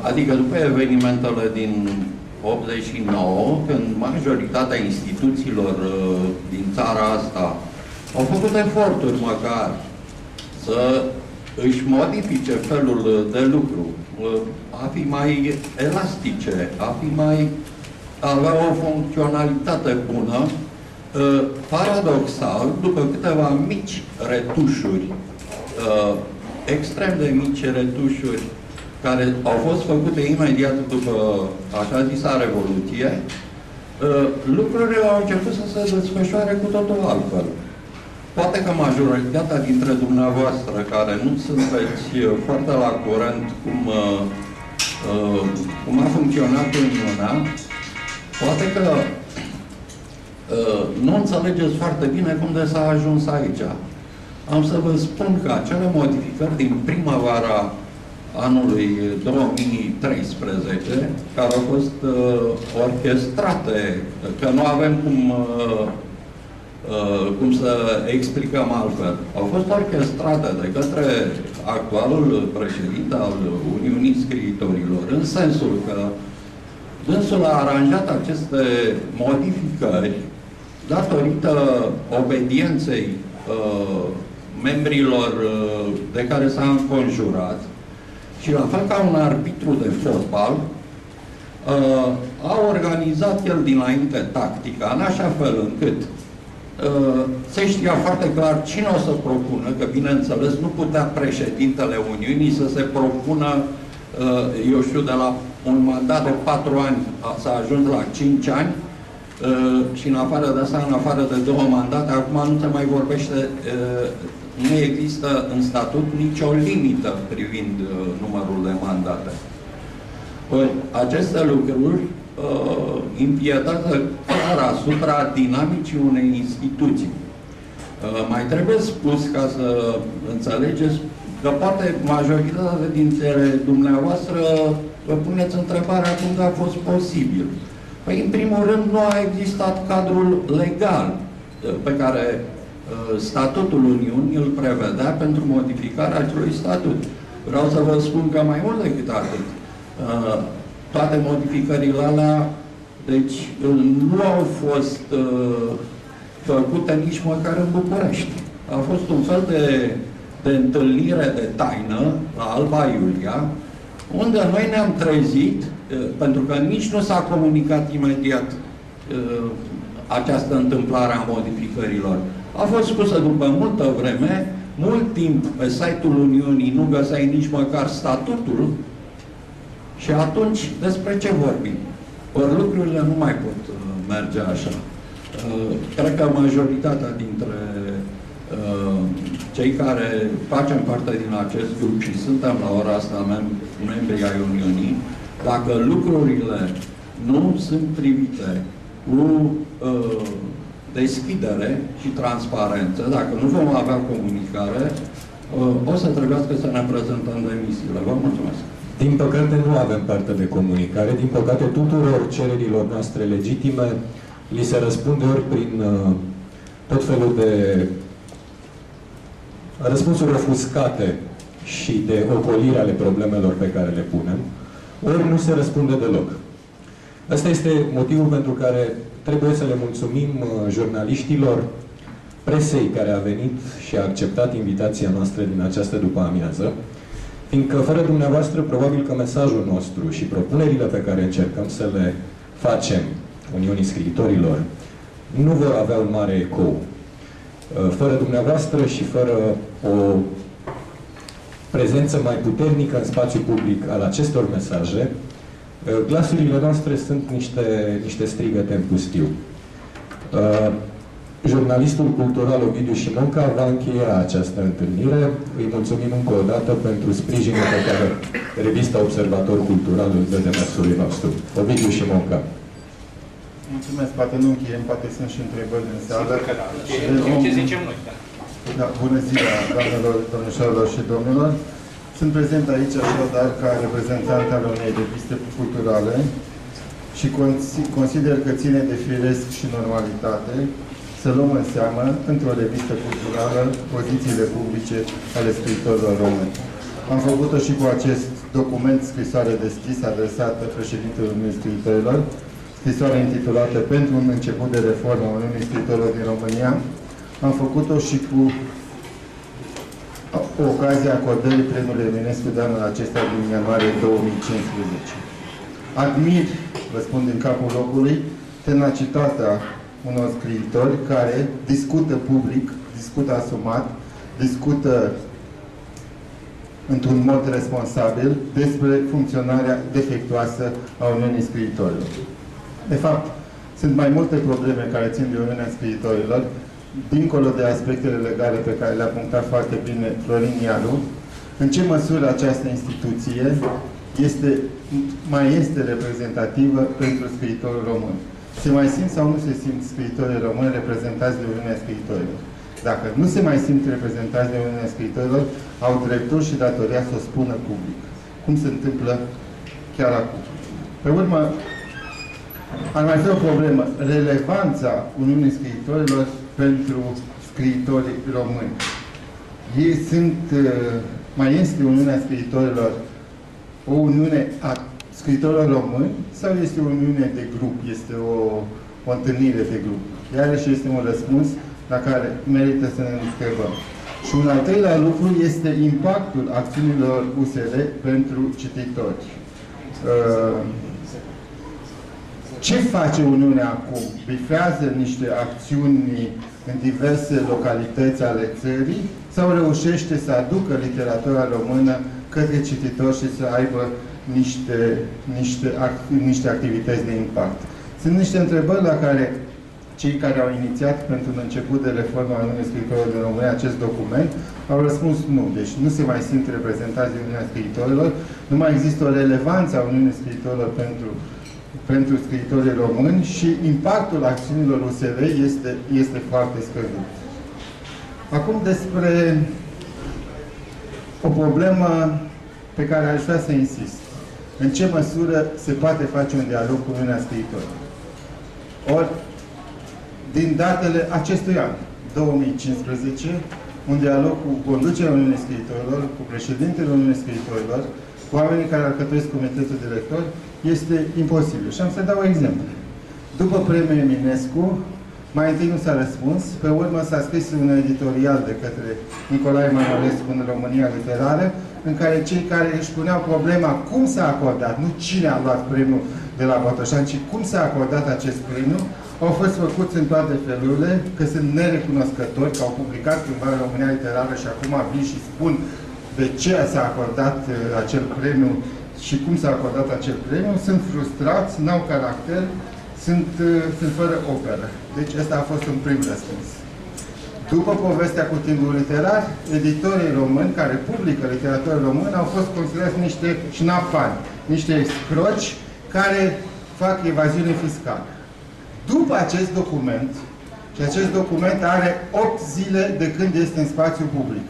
Adică după evenimentele din 89, când majoritatea instituțiilor din țara asta au făcut eforturi măcar să își modifice felul de lucru, a fi mai elastice, a fi mai avea o funcționalitate bună, paradoxal, după câteva mici retușuri, extrem de mici retușuri, care au fost făcute imediat după așa zisa Revoluție, lucrurile au început să se desfășoare cu totul altfel. Poate că majoritatea dintre dumneavoastră care nu sunteți uh, foarte la curent cum, uh, uh, cum a funcționat Uniunea, poate că uh, nu înțelegeți foarte bine cum de s-a ajuns aici. Am să vă spun că acele modificări din primăvara anului 2013, care au fost uh, orchestrate, că nu avem cum uh, Uh, cum să explicăm altfel, au fost orchestrate de către actualul președinte al Uniunii Scriitorilor, în sensul că dânsul a aranjat aceste modificări datorită obedienței uh, membrilor uh, de care s-a înconjurat și la fel ca un arbitru de fotbal, uh, a organizat el dinainte tactica, în așa fel încât Uh, se știa foarte clar cine o să propună, că bineînțeles nu putea președintele Uniunii să se propună, uh, eu știu, de la un mandat de patru ani să ajuns la cinci ani uh, și în afară de asta, în afară de două mandate, acum nu se mai vorbește, nu există în statut nicio limită privind numărul de mandate. Aceste lucruri uh, impietează clar asupra dinamicii unei instituții. Uh, mai trebuie spus ca să înțelegeți că poate majoritatea dintre dumneavoastră vă puneți întrebarea cum a fost posibil. Păi, în primul rând, nu a existat cadrul legal uh, pe care uh, statutul Uniunii îl prevedea pentru modificarea acelui statut. Vreau să vă spun că mai mult decât atât, uh, toate modificările alea, deci nu au fost uh, făcute nici măcar în București. A fost un fel de, de întâlnire de taină la Alba Iulia, unde noi ne-am trezit, uh, pentru că nici nu s-a comunicat imediat uh, această întâmplare a modificărilor. A fost spusă după multă vreme, mult timp pe site-ul Uniunii nu găseai nici măcar statutul și atunci, despre ce vorbim? Ori lucrurile nu mai pot uh, merge așa. Uh, cred că majoritatea dintre uh, cei care facem parte din acest grup și suntem la ora asta mem- membri ai Uniunii, dacă lucrurile nu sunt privite cu uh, deschidere și transparență, dacă nu vom avea comunicare, uh, o să trebuiască să ne prezentăm demisiile. Vă mulțumesc! Din păcate nu avem parte de comunicare, din păcate tuturor cererilor noastre legitime li se răspunde ori prin uh, tot felul de răspunsuri ofuscate și de ocolire ale problemelor pe care le punem, ori nu se răspunde deloc. Asta este motivul pentru care trebuie să le mulțumim uh, jurnaliștilor, presei care a venit și a acceptat invitația noastră din această după amiază, Fiindcă fără dumneavoastră, probabil că mesajul nostru și propunerile pe care încercăm să le facem Uniunii Scriitorilor nu vor avea un mare ecou. Fără dumneavoastră și fără o prezență mai puternică în spațiu public al acestor mesaje, glasurile noastre sunt niște, niște strigăte în pustiu. Jurnalistul cultural Ovidiu Șimonca va încheia această întâlnire. Îi mulțumim încă o dată pentru sprijinul pe care revista Observator Cultural îl dă demersului nostru. Ovidiu Șimonca. Mulțumesc, poate nu încheiem, poate sunt și întrebări în sală. Da. Ce zicem noi? Da. Da, bună ziua, doamnelor, domnișoarelor și domnilor. Sunt prezent aici așadar ca reprezentant al unei reviste culturale și consider că ține de firesc și normalitate să luăm în seamă, într-o revistă culturală, pozițiile publice ale scriitorilor români. Am făcut-o și cu acest document, scrisoare deschis, adresată președintelui Uniunii Scriitorilor, scrisoare intitulată Pentru un început de reformă a Uniunii Scriitorilor din România. Am făcut-o și cu ocazia acordării premiului Eminescu de anul acesta din ianuarie 2015. Admir, vă spun din capul locului, tenacitatea unor scriitori care discută public, discută asumat, discută într-un mod responsabil despre funcționarea defectuoasă a Uniunii Scriitorilor. De fapt, sunt mai multe probleme care țin de Uniunea Scriitorilor, dincolo de aspectele legale pe care le-a punctat foarte bine Florin Iaru, în ce măsură această instituție este, mai este reprezentativă pentru scriitorul român se mai simt sau nu se simt scriitorii români reprezentați de Uniunea Scriitorilor. Dacă nu se mai simt reprezentați de Uniunea Scriitorilor, au dreptul și datoria să o spună public. Cum se întâmplă chiar acum. Pe urmă, ar mai fi o problemă. Relevanța Uniunii Scriitorilor pentru scriitorii români. Ei sunt, uh, mai este Uniunea Scriitorilor o Uniune a scriitorilor români sau este o uniune de grup, este o, o întâlnire de grup? Iarăși este un răspuns la care merită să ne întrebăm. Și un al treilea lucru este impactul acțiunilor USR pentru cititori. Uh, ce face Uniunea acum? Bifează niște acțiuni în diverse localități ale țării sau reușește să aducă literatura română către cititori și să aibă niște, niște, niște activități de impact. Sunt niște întrebări la care cei care au inițiat pentru un început de reformă a Uniunii Scriitorilor din România acest document au răspuns nu. Deci nu se mai simt reprezentați de Uniunea Scriitorilor, nu mai există o relevanță a Uniunii Scriitorilor pentru, pentru scriitorii români și impactul acțiunilor USR este, este foarte scăzut. Acum despre o problemă pe care aș vrea să insist în ce măsură se poate face un dialog cu Uniunea Scriitorilor. Ori, din datele acestui an, 2015, un dialog cu conducerea Uniunii Scriitorilor, cu președintele Uniunii Scriitorilor, cu oamenii care alcătuiesc comitetul director, este imposibil. Și am să dau exemple. După premiul Eminescu, mai întâi nu s-a răspuns, pe urmă s-a scris un editorial de către Nicolae Manolescu în România Literară, în care cei care își puneau problema cum s-a acordat, nu cine a luat premiul de la Botoșan, ci cum s-a acordat acest premiu, au fost făcuți în toate felurile, că sunt nerecunoscători, că au publicat cândva în România Literară și acum vin și spun de ce s-a acordat uh, acel premiu și cum s-a acordat acel premiu, sunt frustrați, n-au caracter, sunt, uh, sunt fără operă. Deci ăsta a fost un prim răspuns. După povestea cu timpul literar, editorii români care publică literatură română au fost considerați niște șnapani, niște escroci care fac evaziune fiscală. După acest document, și acest document are 8 zile de când este în spațiu public.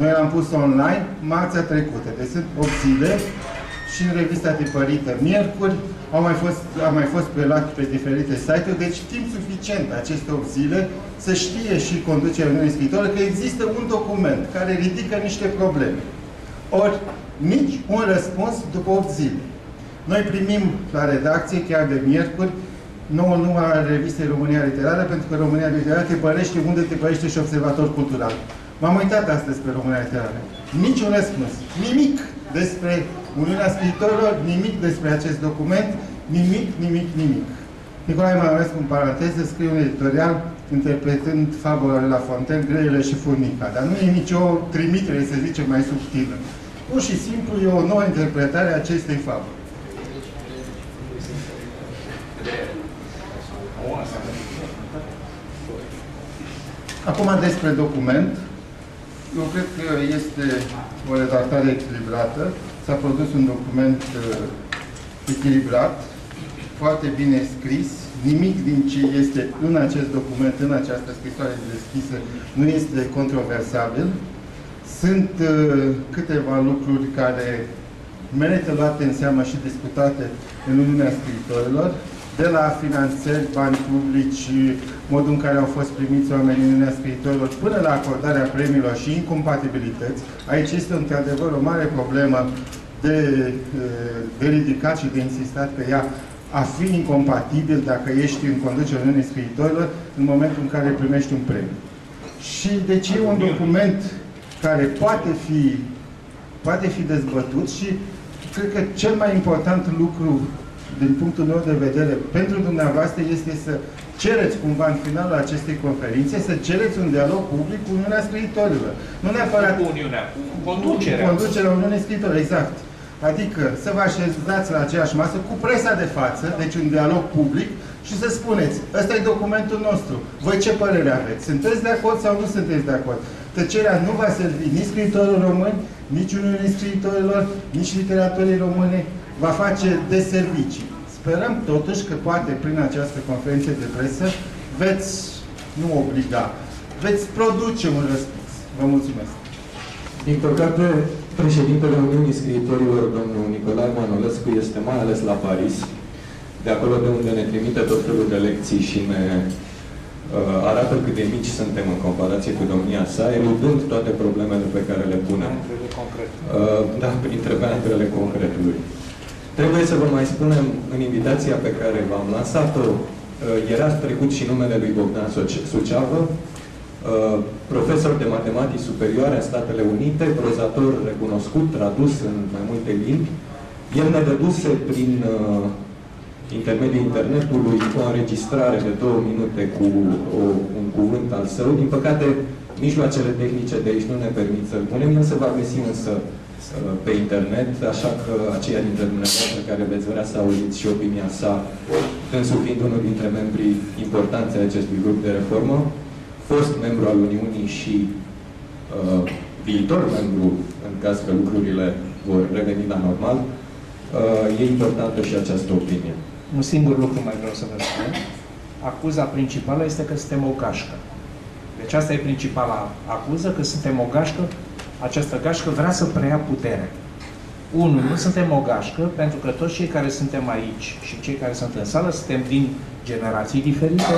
Noi l-am pus online marțea trecută, deci sunt 8 zile și în revista tipărită miercuri, au mai fost, au mai fost preluat pe diferite site-uri, deci timp suficient aceste 8 zile să știe și conducerea Uniunii Scriitoare că există un document care ridică niște probleme. Ori nici un răspuns după 8 zile. Noi primim la redacție, chiar de miercuri, nouă număr al revistei România Literară, pentru că România Literară te părește unde te părește și observator cultural. M-am uitat astăzi pe România Literară. Nici un răspuns. Nimic despre Uniunea Scriitorilor, nimic despre acest document, nimic, nimic, nimic. Nicolae Mănărescu, în paranteză, scrie un editorial interpretând fabulele la Fontaine, greile și furnica. Dar nu e nicio trimitere, să zicem, mai subtilă. Pur și simplu e o nouă interpretare a acestei fabule. Acum despre document. Eu cred că este o redactare echilibrată. S-a produs un document uh, echilibrat, foarte bine scris. Nimic din ce este în acest document, în această scrisoare deschisă, nu este controversabil. Sunt uh, câteva lucruri care merită luate în seamă și discutate în Uniunea Scriitorilor de la finanțări, bani publici, modul în care au fost primiți oamenii în Uniunea Scriitorilor, până la acordarea premiilor și incompatibilități. Aici este într-adevăr o mare problemă de, de ridicat și de insistat că ea a fi incompatibil dacă ești în conducerea Uniunii Scriitorilor în momentul în care primești un premiu. Și deci e un document care poate fi, poate fi dezbătut și cred că cel mai important lucru din punctul meu de vedere, pentru dumneavoastră este să cereți cumva în finalul acestei conferințe, să cereți un dialog public cu Uniunea Scriitorilor. Nu neapărat... Cu Uniunea, cu conducerea. Conducerea Uniunii Scriitorilor, exact. Adică să vă așezați la aceeași masă cu presa de față, deci un dialog public, și să spuneți, ăsta e documentul nostru, voi ce părere aveți? Sunteți de acord sau nu sunteți de acord? Tăcerea nu va servi nici scriitorilor români, nici Uniunii Scriitorilor, nici literatorii române, va face de servicii. Sperăm totuși că poate prin această conferință de presă veți, nu obliga, veți produce un răspuns. Vă mulțumesc. Din păcate, președintele Uniunii Scriitorilor, domnul Nicolae Manolescu, este mai ales la Paris, de acolo de unde ne trimite tot felul de lecții și ne uh, arată cât de mici suntem în comparație cu domnia sa, eludând toate problemele pe care le punem. Uh, da, printre bantrele concretului. Trebuie să vă mai spunem în invitația pe care v-am lansat-o, uh, era trecut și numele lui Bogdan Suceavă, uh, profesor de matematici superioare în Statele Unite, prozator recunoscut, tradus în mai multe limbi. El ne dăduse prin uh, intermediul internetului o înregistrare de două minute cu o, un cuvânt al său. Din păcate, mijloacele tehnice de aici nu ne permit să-l punem, el se va găsi însă pe internet, așa că aceia dintre dumneavoastră care veți vrea să auziți și opinia sa, însul fiind unul dintre membrii importanți ai acestui grup de reformă, fost membru al Uniunii și uh, viitor membru, în caz că lucrurile vor reveni la normal, uh, e importantă și această opinie. Un singur lucru mai vreau să vă spun. Acuza principală este că suntem o gașcă. Deci asta e principala acuză, că suntem o gașcă această gașcă vrea să preia putere. Unu, nu suntem o gașcă, pentru că toți cei care suntem aici și cei care sunt în sală suntem din generații diferite,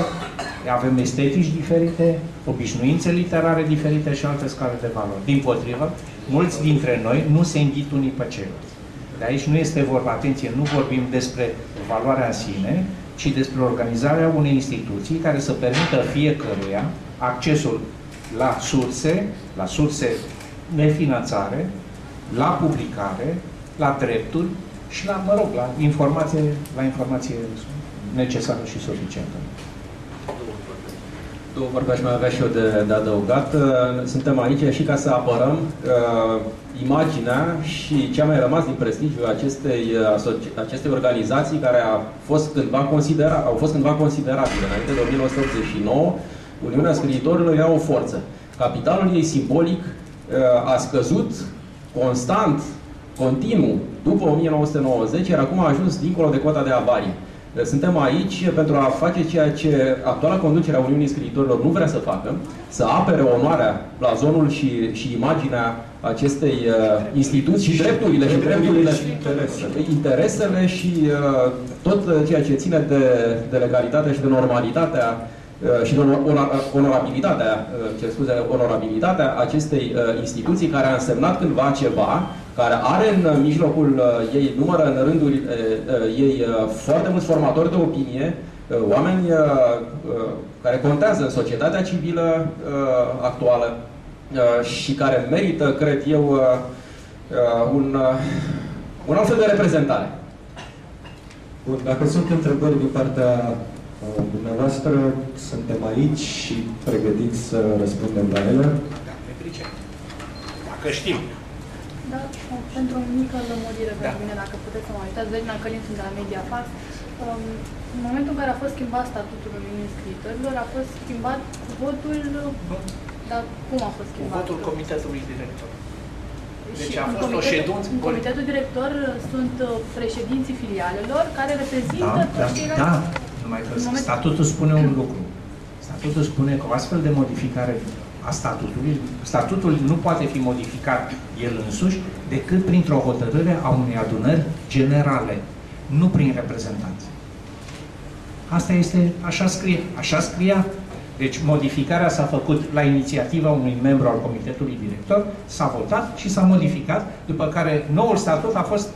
avem estetici diferite, obișnuințe literare diferite și alte scale de valori. Din potrivă, mulți dintre noi nu se înghit unii pe ceilalți. De aici nu este vorba, atenție, nu vorbim despre valoarea în sine, ci despre organizarea unei instituții care să permită fiecăruia accesul la surse, la surse nefinanțare, la publicare, la drepturi și la, mă rog, la informație, la informație necesară și suficientă. Două vorbe aș mai avea și eu de, de adăugat. Suntem aici și ca să apărăm uh, imaginea și ce a mai rămas din prestigiul acestei, uh, acestei organizații care a fost cândva considera, au fost cândva considerabile. Înainte de 1989, Uniunea Scriitorilor era o forță. Capitalul ei simbolic Uh, a scăzut constant, continuu, după 1990, iar acum a ajuns dincolo de cota de avarie. Uh, suntem aici pentru a face ceea ce actuala conducerea Uniunii Scriitorilor nu vrea să facă, să apere onoarea, blazonul și, și imaginea acestei uh, instituții și drepturile și drepturile și interesele, interesele și uh, tot ceea ce ține de, de legalitatea și de normalitatea Uh, și de onorabilitatea, uh, ce scuze, onorabilitatea acestei uh, instituții care a însemnat cândva ceva, care are în mijlocul ei, numără în rândul ei foarte mulți formatori de opinie, oameni care contează în societatea civilă actuală și care merită, cred eu, un, un alt fel de reprezentare. Bun, dacă sunt întrebări din partea Uh, dumneavoastră suntem aici și pregătiți să răspundem la ele. Da, ne pricep. Dacă știm. Da, pentru o mică lămurire Da. pentru mine, dacă puteți să mă uitați, Regina Călin sunt de la Mediafax. Um, în momentul în care a fost schimbat statutul Uniunii Scriitorilor, a fost schimbat cu votul... Dar cum a fost Cu schimbat? votul comitetului director. Deci Și a în fost o comitetul- ședință- În comitetul director uh, sunt uh, președinții filialelor care reprezintă Da, da, toți ceilalți. da. Numai că În moment- statutul spune un lucru. Statutul spune că o astfel de modificare a statutului, statutul nu poate fi modificat el însuși decât printr-o hotărâre a unei adunări generale, nu prin reprezentanți. Asta este, așa scrie, așa scria. Deci modificarea s-a făcut la inițiativa unui membru al comitetului director, s-a votat și s-a modificat, după care noul statut a fost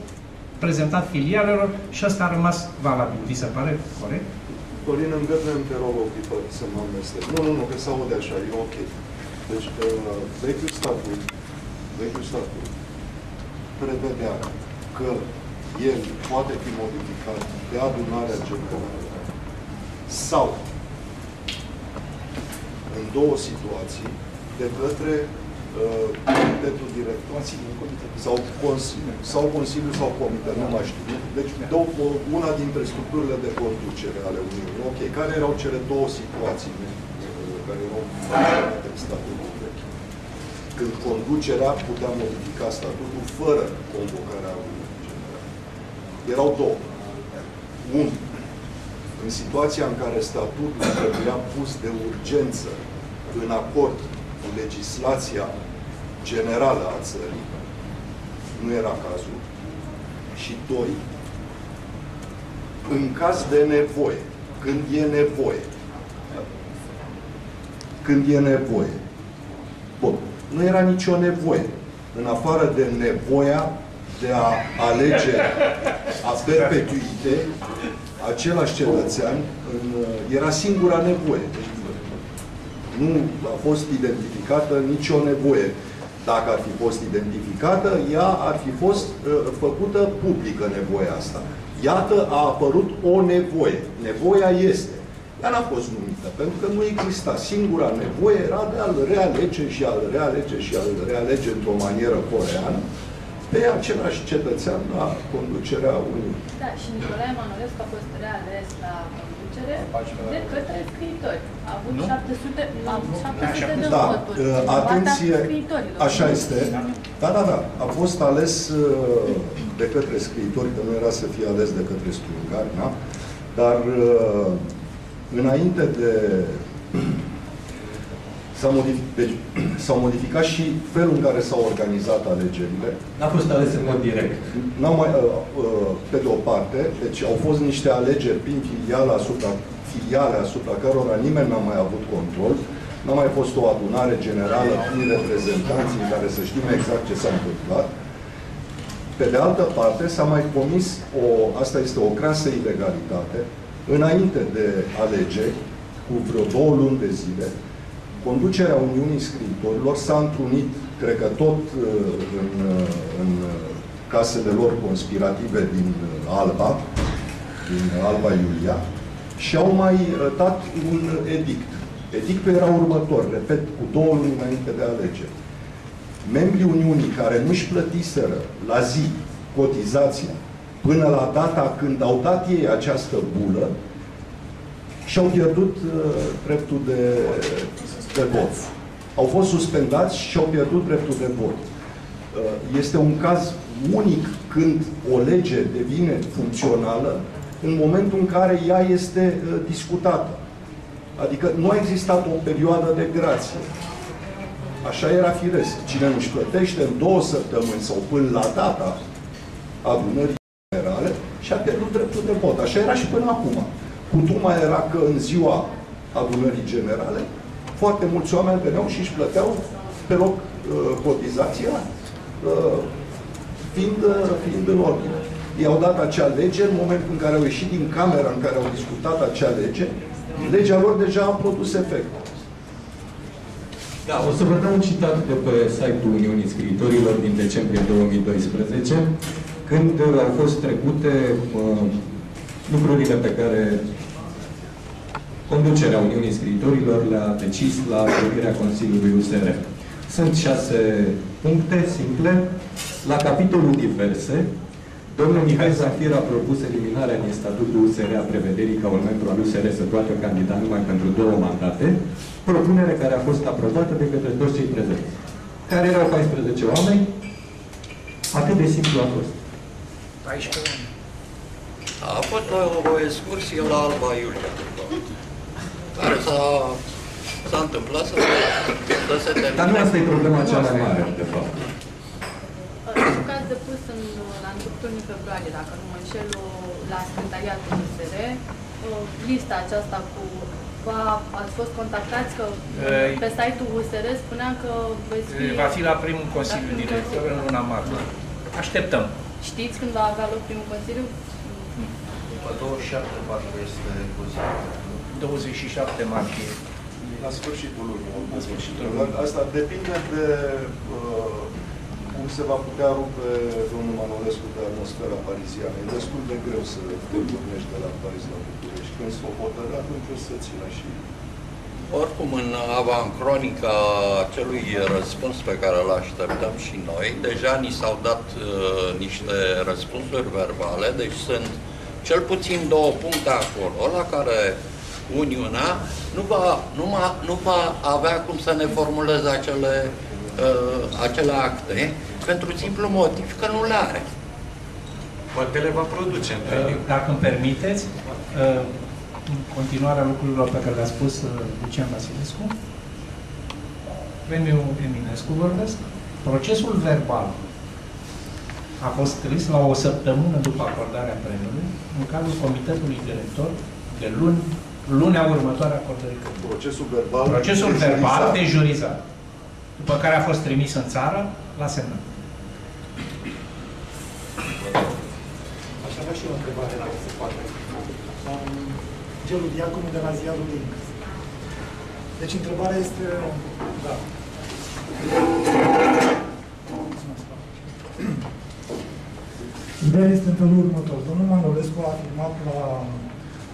prezentat filialelor și ăsta a rămas valabil. Vi se pare corect? Corin, îngăduiem, te rog o clipă să mă amestec. Nu, nu, nu, că se aude așa, e ok. Deci, uh, vechiul statut, vechiul statut prevedea că el poate fi modificat de adunarea generală sau în două situații de către uh, comitetul director sau Consiliu, sau Consiliu sau Comitet, nu mai știu. Deci două, una dintre structurile de conducere ale Uniunii. Ok, care erau cele două situații uh, care erau menționate în statutul vechi? Când conducerea putea modifica statutul fără convocarea Uniunii Generale. Erau două. Unu, în situația în care statutul trebuia pus de urgență în acord cu legislația generală a țării, nu era cazul. Și doi, în caz de nevoie, când e nevoie, când e nevoie. Bun, nu era nicio nevoie, în afară de nevoia de a alege a perpetuite același cetățean, în, era singura nevoie. Deci, nu a fost identificată nicio nevoie. Dacă ar fi fost identificată, ea ar fi fost uh, făcută publică nevoia asta. Iată, a apărut o nevoie. Nevoia este. Ea n-a fost numită, pentru că nu exista. Singura nevoie era de a-l realege și a-l realege și a-l realege într-o manieră coreană pe același cetățean la conducerea Uniunii. Da, și Nicolae Manolescu a fost reales la conducere de către scriitori. A avut Nu? 700, a avut 700 de Da, voturi. uh, Din partea atenție, scriitorilor. așa este. Da, da, da. A fost ales uh, de către scriitori, că nu era să fie ales de către strungari, da? Dar uh, înainte de... S-a modificat, deci, s-au modificat și felul în care s-au organizat alegerile. N-a fost ales în mod direct. N-au mai, uh, uh, pe de o parte, deci au fost niște alegeri prin filiale asupra, filiale asupra cărora nimeni n-a mai avut control. N-a mai fost o adunare generală prin reprezentanții în care să știm exact ce s-a întâmplat. Pe de altă parte, s-a mai comis o, asta este o crasă ilegalitate, înainte de alegeri, cu vreo două luni de zile, conducerea Uniunii Scriitorilor s-a întrunit, cred că tot uh, în, uh, în uh, casele lor conspirative din uh, Alba, din Alba Iulia, și au mai uh, dat un edict. Edictul era următor, repet, cu două luni înainte de alegeri. Membrii Uniunii care nu-și plătiseră la zi cotizația până la data când au dat ei această bulă, și-au pierdut uh, dreptul de, de vot. Au fost suspendați și și-au pierdut dreptul de vot. Uh, este un caz unic când o lege devine funcțională în momentul în care ea este uh, discutată. Adică nu a existat o perioadă de grație. Așa era firesc. Cine nu-și plătește în două săptămâni sau până la data adunării generale și a pierdut dreptul de vot. Așa era și până acum. Cutuma era că în ziua adunării generale foarte mulți oameni veneau și își plăteau pe loc uh, cotizația uh, fiind, uh, fiind în ordine. I-au dat acea lege în momentul în care au ieșit din camera în care au discutat acea lege, legea lor deja a produs efect. Da, o să vă dau un citat de pe site-ul Uniunii Scriitorilor din decembrie 2012, când uh, au fost trecute uh, lucrurile pe care conducerea Uniunii Scriitorilor le-a decis la întâlnirea Consiliului USR. Sunt șase puncte simple. La capitolul diverse, domnul Mihai Zafir a propus eliminarea din statutul USR a prevederii ca un membru al USR să poată candida numai pentru două mandate, propunere care a fost aprobată de către toți cei prezenți. Care erau 14 oameni, atât de simplu a fost. 14 oameni. A fost o, o excursie la Alba Iulia, care s-a, s-a întâmplat să, să se termine. Dar nu asta e problema cea mai mare, de fapt. Știu că ați depus în, la începutul lunii februarie, dacă nu mă înșel, o- la secretariatul USR, o lista aceasta cu va, ați fost contactați că Ei. pe site-ul USR spunea că veți fi... Va fi la primul Consiliu primul Director Consiliu. în luna martie. Așteptăm. Știți când va avea loc primul Consiliu? După 27 parcă este Consiliul. 27 martie. La sfârșitul lunii. La sfârșitul Dar lunii. Asta depinde de uh, cum se va putea rupe domnul Manolescu de atmosfera pariziană. E destul de greu să te pornești de la Paris la București. Când s-o hotără, atunci o să țină și Oricum, în avancronica acelui răspuns pe care îl așteptăm și noi, deja ni s-au dat uh, niște răspunsuri verbale, deci sunt cel puțin două puncte acolo, la care Uniunea nu va, nu, va, nu va avea cum să ne formuleze acele, uh, acele acte, pentru simplu motiv că nu le are. Poate le va produce între timp. Dacă îmi permiteți, uh, în continuarea lucrurilor pe care le-a spus uh, Lucian Vasilescu, Premiul Eminescu vorbesc, procesul verbal a fost scris la o săptămână după acordarea premiului, în cadrul Comitetului Director de luni, lunea următoare a acordării premiului. procesul verbal. Procesul dejurizat. verbal de jurizat, după care a fost trimis în țară la semnat. Aș avea și eu o întrebare, dacă se poate. Um, Gelul Diaconu de la Ziarul Link. Deci întrebarea este... Da. Mulțumesc. Ideea este în felul următor. Domnul Manolescu a afirmat la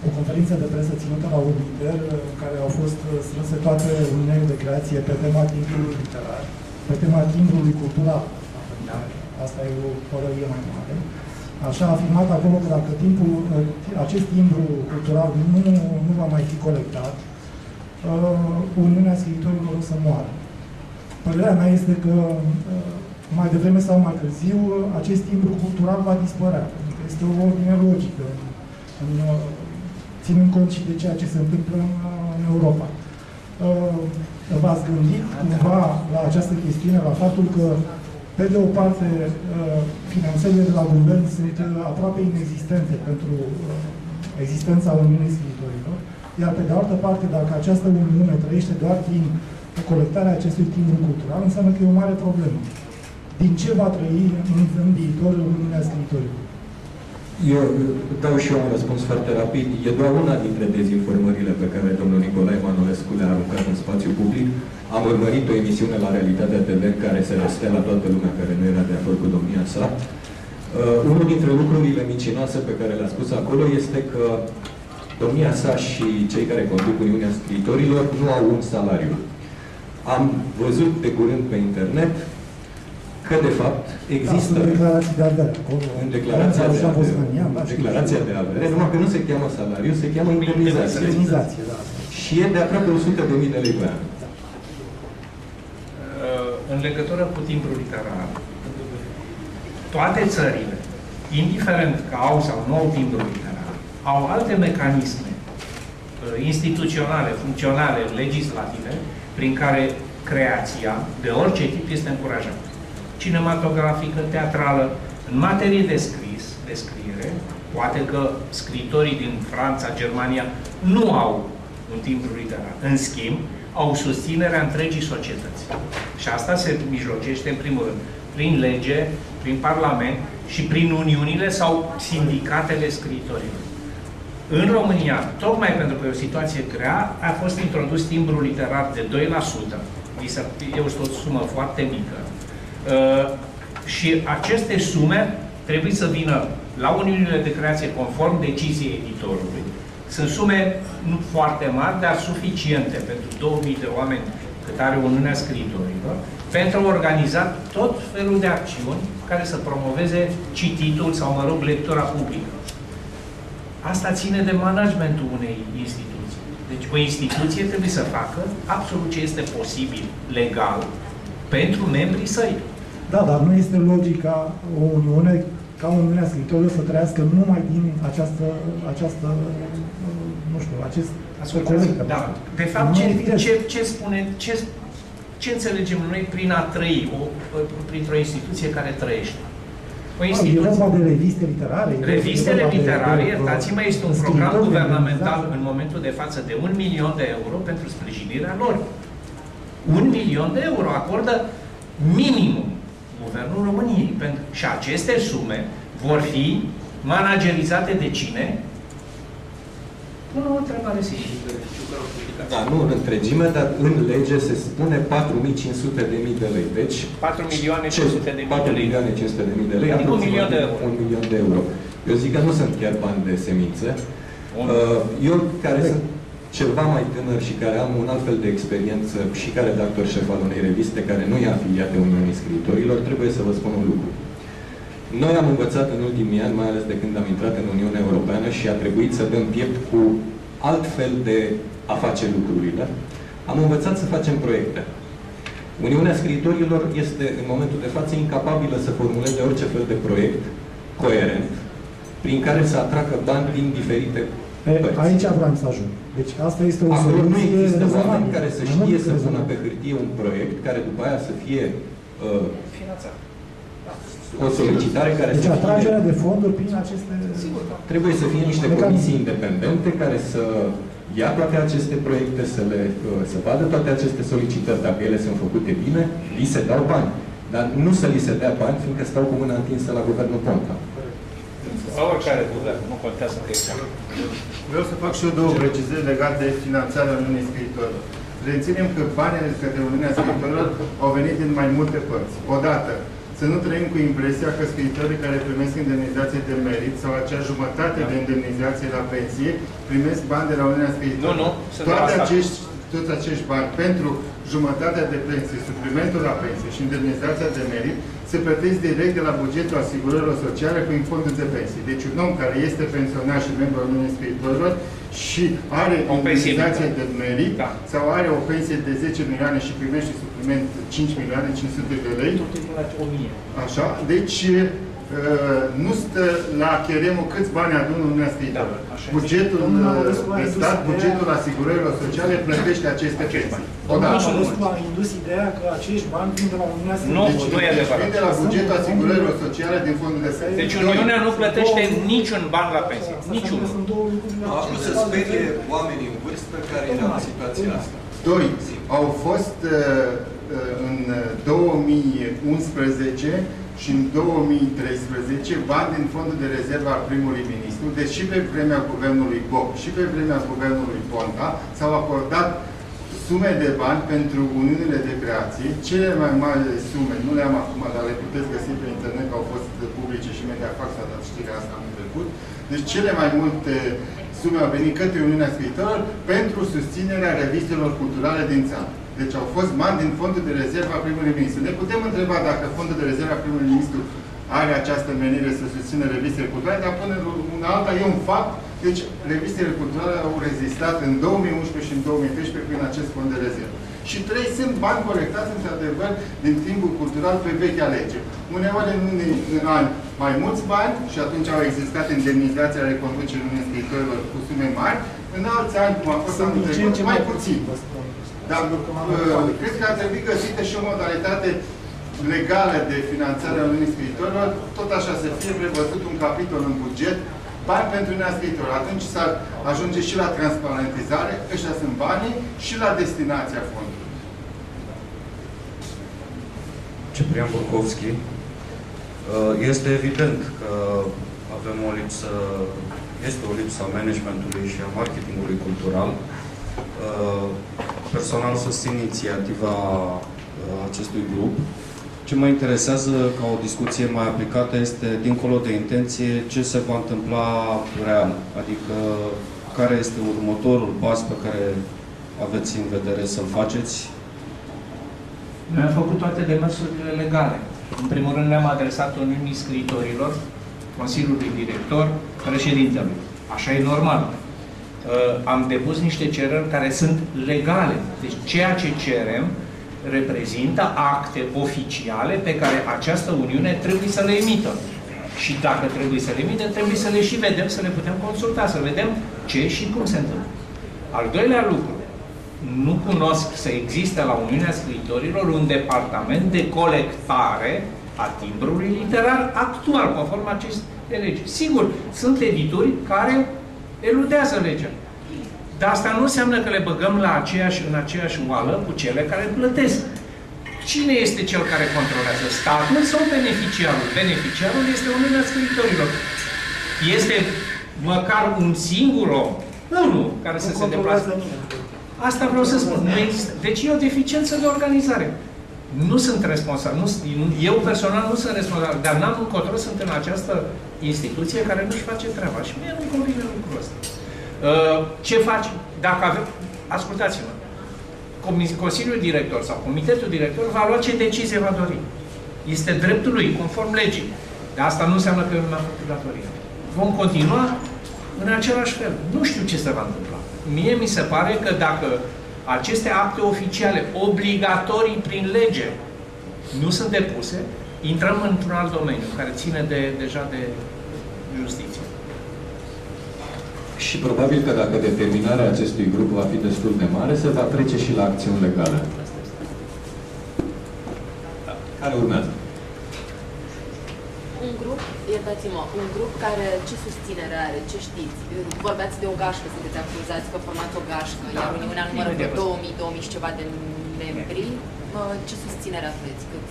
o conferință de presă ținută la Urbiter, în care au fost strânse toate unele de creație pe tema timbrului literar, pe tema timbrului cultural. Asta e o părărie mai mare. Așa a afirmat acolo că dacă timpul, acest timbru cultural nu, nu va mai fi colectat, uh, Uniunea Scriitorilor o să moară. Părerea mea este că uh, mai devreme sau mai târziu acest timbru cultural va dispărea. Pentru că este o ordine logică, în, în, uh, ținând cont și de ceea ce se întâmplă în, uh, în Europa. Uh, V-ați gândit cumva la această chestiune, la faptul că pe de o parte, uh, finanțările de la guvern sunt uh, aproape inexistente pentru uh, existența Uniunii Scriitorilor, iar pe de altă parte, dacă această Uniune trăiește doar din colectarea acestui timbru cultural, înseamnă că e o mare problemă. Din ce va trăi în, în viitor Uniunea Scriitorilor? Eu dau și eu un răspuns foarte rapid. E doar una dintre dezinformările pe care domnul Nicolae Manolescu le-a aruncat în spațiu public. Am urmărit o emisiune la Realitatea TV care se răstea la toată lumea care nu era de acord cu domnia sa. Uh, unul dintre lucrurile mincinoase pe care le-a spus acolo este că domnia sa și cei care conduc Uniunea Scriitorilor nu au un salariu. Am văzut de curând pe internet că, de fapt, există... Da, sunt declarații de avere acolo. În declarația de Așa avere, Bosmania, da, în știu. declarația de avere, numai că nu se cheamă salariu, se cheamă indemnizație. Indemnizație, da. Și e de aproape 100 de mii de lei pe an. Uh, în legătură cu timpul literar, toate țările, indiferent că au sau nu au timbru literar, au alte mecanisme uh, instituționale, funcționale, legislative, prin care creația de orice tip este încurajată. Cinematografică, teatrală, în materie de scris, de scriere, poate că scritorii din Franța, Germania nu au un timbru literar. În schimb, au susținerea întregii societăți. Și asta se mijlocește, în primul rând, prin lege, prin Parlament și prin uniunile sau sindicatele scriitorilor. În România, tocmai pentru că e o situație grea, a fost introdus timbrul literar de 2%. Mi se- E o sumă foarte mică. Uh, și aceste sume trebuie să vină la uniunile de creație conform deciziei editorului, Sunt sume nu foarte mari, dar suficiente pentru 2000 de oameni cât are Uniunea Scriitorilor, pentru a organiza tot felul de acțiuni care să promoveze cititul sau, mă rog, lectura publică. Asta ține de managementul unei instituții. Deci o instituție trebuie să facă absolut ce este posibil legal pentru membrii săi. Da, dar nu este logica o Uniune ca Uniunea Scriitorilor să trăiască numai din această, această nu știu, acest Ascultați, da. De fapt, ce, ce, ce spune, ce, ce înțelegem noi prin a trăi, o, printr-o instituție care trăiește? O instituție... E vorba de reviste literare? Revistele literare, iertați-mă, este un program guvernamental în momentul de față de un milion de euro pentru sprijinirea lor. Un milion de euro acordă minimum Guvernul României. Pentru... Și aceste sume vor fi managerizate de cine? Până o întrebare simplă. Da, nu în întregime, dar în lege se spune 4500 de mii de lei. Deci 4 milioane 500 de mii de lei. 4 milioane 500 de mii de lei. Adică un milion de euro. Un milion de euro. Eu zic că nu sunt chiar bani de semințe. Uh, eu, care sunt ceva mai tânăr și care am un alt fel de experiență și care redactor șef al unei reviste care nu e afiliată Uniunii Scriitorilor, trebuie să vă spun un lucru. Noi am învățat în ultimii ani, mai ales de când am intrat în Uniunea Europeană și a trebuit să dăm piept cu alt fel de a face lucrurile, am învățat să facem proiecte. Uniunea Scriitorilor este, în momentul de față, incapabilă să formuleze orice fel de proiect coerent, prin care să atragă bani din diferite părți. Aici vreau să ajung. Deci asta este o Acolo soluție nu există oameni rezonabilă. care să Nu știe să rezonabilă. pună pe hârtie un proiect, care după aia să fie uh, Finanțat. o solicitare care Deci să fie atragerea de fonduri prin aceste... Sigur, da. Trebuie să fie niște Mecanisme. comisii independente care să ia toate aceste proiecte, să le uh, să vadă toate aceste solicitări, dacă ele sunt făcute bine, li se dau bani. Dar nu să li se dea bani, fiindcă stau cu mâna întinsă la guvernul Ponta. La oricare guvern, nu contează că e care. Vreau să fac și eu două precizări legate de finanțarea Uniunii Scriitorilor. Reținem că banii către Uniunea Scriitorilor au venit din mai multe părți. Odată, să nu trăim cu impresia că scriitorii care primesc indemnizație de merit sau acea jumătate de indemnizație la pensie primesc bani de la Uniunea Scriitorilor. Nu, nu, sunt Toate asta. acești, toți acești bani pentru jumătatea de pensie, suplimentul la pensie și indemnizația de merit se plătesc direct de la bugetul asigurărilor sociale prin fondul de pensie. Deci un om care este pensionar și membru al Uniunii Scriitorilor și are O pensie indemnizație mică. de merit Da. sau are o pensie de 10 milioane și primește supliment 5 milioane 500 de lei, Tot timpul la 1000. Așa, deci uh, nu stă la cheremul câți bani adună Uniunea Scriitorilor. Da, așa bugetul Domnul uh, Mărescu a de indus stat, ideea- bugetul asigurărilor sociale plătește aceste pensii. Domnul Odată. Mărescu a indus ideea că acești bani vin de la Uniunea Nu, Scriitorilor. nu e adevărat. Vine de la bugetul asigurărilor sociale din fondul de pensii. Deci Uniunea nu plătește niciun ban la pensie. Asta Niciun. înseamnă că Sunt două lucruri. Acum se sperie oamenii în vârstă care erau în situația asta. Doi, au fost uh, uh, în 2011 și în 2013 bani din fondul de rezervă al primului ministru, deci și pe vremea guvernului Boc și pe vremea guvernului Ponta s-au acordat sume de bani pentru uniunile de creație, cele mai mari sume, nu le-am acum, dar le puteți găsi pe internet, că au fost publice și Mediafax a dat știrea asta anul trecut. Deci cele mai multe sume au venit către Uniunea Scriitorilor pentru susținerea revistelor culturale din țară. Deci au fost bani din fondul de rezervă a primului ministru. Ne putem întreba dacă fondul de rezervă a primului ministru are această menire să susțină revistele culturale, dar până una alta e un fapt. Deci revistele culturale au rezistat în 2011 și în 2013 prin acest fond de rezervă. Și trei sunt bani colectați, într-adevăr, din timpul cultural pe vechea lege. Uneori în, unii, în ani mai mulți bani și atunci au existat indemnizația reconducerii unei scriitorilor cu sume mari, în alți ani, cum a fost Sunt anul din ce în trecut, ce mai mai puțin. Vă spun. Dar Sigur că m-am uh, întrebat. cred că ar trebui găsită și o modalitate legală de finanțare a unui scriitorilor, tot așa să fie prevăzut un capitol în buget, bani pentru unea scriitor. Atunci s-ar ajunge și la transparentizare, ăștia sunt banii, și la destinația fondului. Ciprian Burkovski. Uh, Este evident că avem o lipsă, este o lipsă a managementului și a marketingului cultural. Uh, Personal susțin inițiativa uh, acestui grup. Ce mă interesează ca o discuție mai aplicată este, dincolo de intenție, ce se va întâmpla real. Adică care este următorul pas pe care aveți în vedere să-l faceți? Noi am făcut toate demersurile legale. În primul rând ne-am adresat Uniunii Scriitorilor, Consiliului Director, președintelui. Așa e normal. Uh, am depus niște cereri care sunt legale. Deci ceea ce cerem reprezintă acte oficiale pe care această Uniune trebuie să le emită. Și dacă trebuie să le emită, trebuie să le și vedem, să le putem consulta, să vedem ce și cum se întâmplă. Al doilea lucru, nu cunosc să existe la Uniunea Scriitorilor un departament de colectare a timbrului literar actual, conform acestei legi. Sigur, sunt edituri care eludează legea. Dar asta nu înseamnă că le băgăm la aceeași, în aceeași oală cu cele care plătesc. Cine este cel care controlează? Statul sau beneficiarul? Beneficiarul este Uniunea Scriitorilor. Este măcar un singur om, unul, care să se deplasă. Asta vreau să spun. Nu există. Deci e o deficiență de organizare. Nu sunt responsabil. Nu, eu personal nu sunt responsabil, dar n-am încotro, sunt în această instituție care nu-și face treaba. Și mie nu-mi convine lucrul ăsta. Uh, ce faci? Dacă avem... Ascultați-mă. Consiliul Director sau Comitetul Director va lua ce decizie va dori. Este dreptul lui, conform legii. Dar asta nu înseamnă că eu nu am făcut datoria. Vom continua în același fel. Nu știu ce se va întâmpla. Mie mi se pare că dacă aceste acte oficiale, obligatorii prin lege, nu sunt depuse, intrăm într-un alt domeniu, care ține de, deja de justiție. Și probabil că dacă determinarea acestui grup va fi destul de mare, se va trece și la acțiuni legale. Care urmează? Un grup, iertați-mă, un grup care ce susținere are, ce știți? Vorbeați de o gașcă, sunteți acuzați că formați o gașcă, iar Uniunea numără 2000, 2000 și ceva de membri. Ce susținere aveți? Cât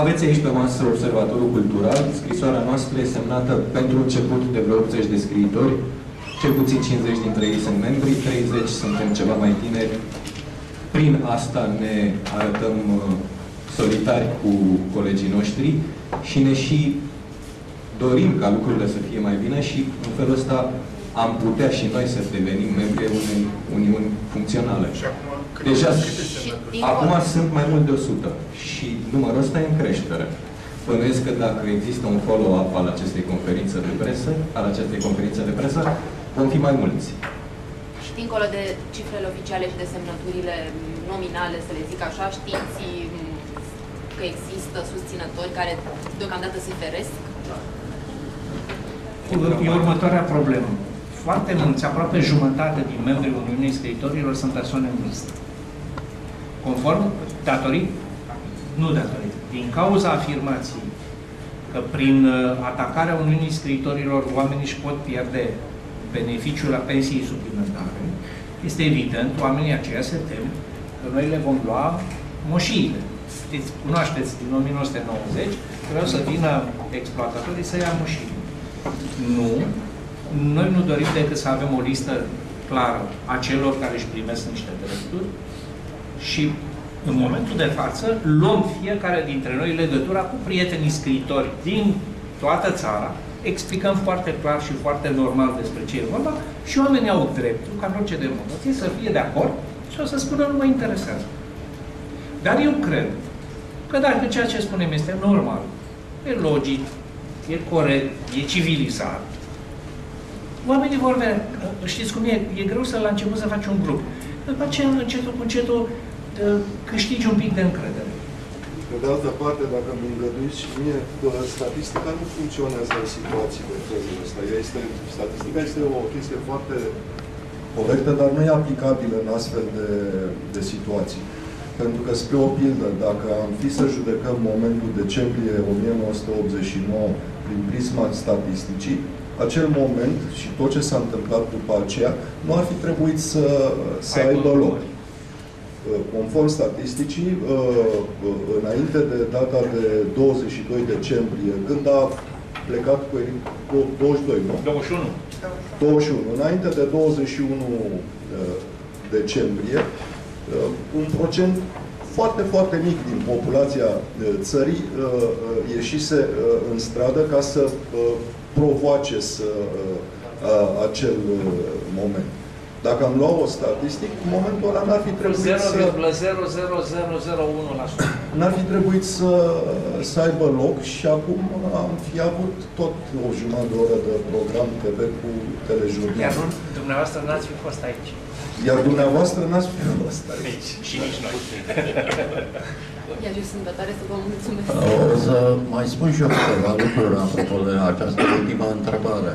aveți aici pe masă Observatorul Cultural. Scrisoarea noastră e semnată pentru început de vreo 80 de scriitori. Cel puțin 50 dintre ei sunt membri, 30 suntem ceva mai tineri. Prin asta ne arătăm uh, solitari cu colegii noștri și ne și dorim ca lucrurile să fie mai bine și în felul ăsta am putea și noi să devenim membri unei uniuni funcționale. Și acum, Deja, acum sunt mai mult de 100 și numărul ăsta e în creștere. Bănuiesc că dacă există un follow-up al acestei conferințe de presă, al acestei conferințe de presă, vom fi mai mulți. Și dincolo de cifrele oficiale și de semnăturile nominale, să le zic așa, știți că există susținători care deocamdată se feresc? E următoarea problemă. Foarte mulți, aproape jumătate din membrii Uniunii Scriitorilor sunt persoane în vârstă. Conform datorii, nu datorii, din cauza afirmației că prin uh, atacarea Uniunii Scriitorilor oamenii își pot pierde beneficiul la pensiei suplimentare, este evident, oamenii aceia se tem că noi le vom lua moșiile știți, cunoașteți din 1990, vreau să vină exploatatorii să ia mașini. Nu. Noi nu dorim decât să avem o listă clară a celor care își primesc niște drepturi și în momentul de față luăm fiecare dintre noi legătura cu prietenii scriitori din toată țara, explicăm foarte clar și foarte normal despre ce e vorba și oamenii au dreptul, ca în orice democrație, să fie de acord și o să spună nu mă interesează. Dar eu cred Că dacă ceea ce spunem este normal, e logic, e corect, e civilizat, oamenii vor vedea. Știți cum e? E greu să la început să faci un grup. După aceea, încetul cu încetul, câștigi un pic de încredere. Pe de altă parte, dacă îmi îngăduiți și mie, statistica nu funcționează în situații de felul ăsta. Este, statistica este o chestie foarte corectă, dar nu e aplicabilă în astfel de, de situații. Pentru că, spre o pildă, dacă am fi să judecăm momentul decembrie 1989 prin prisma statisticii, acel moment și tot ce s-a întâmplat după aceea nu ar fi trebuit să, să aibă loc. Conform statisticii, uh, înainte de data de 22 decembrie, când a plecat cu 22, nu? 21. 21. Înainte de 21 uh, decembrie, Uh, un procent foarte, foarte mic din populația uh, țării uh, ieșise în stradă ca să provoace, să uh, acel uh, moment. Dacă am luat o statistic, în momentul ăla n-ar fi trebuit să... 0,00001%. N-ar fi trebuit să, să aibă loc și acum am fi avut tot o jumătate de oră de program TV cu telejurnal. Iar nu, dumneavoastră n-ați fi fost aici. Iar dumneavoastră n-ați fi fost aici. Nici, și nici noi. Iar eu sunt datoare să vă mulțumesc. O să mai spun și eu câteva lucruri apropo de această ultimă întrebare.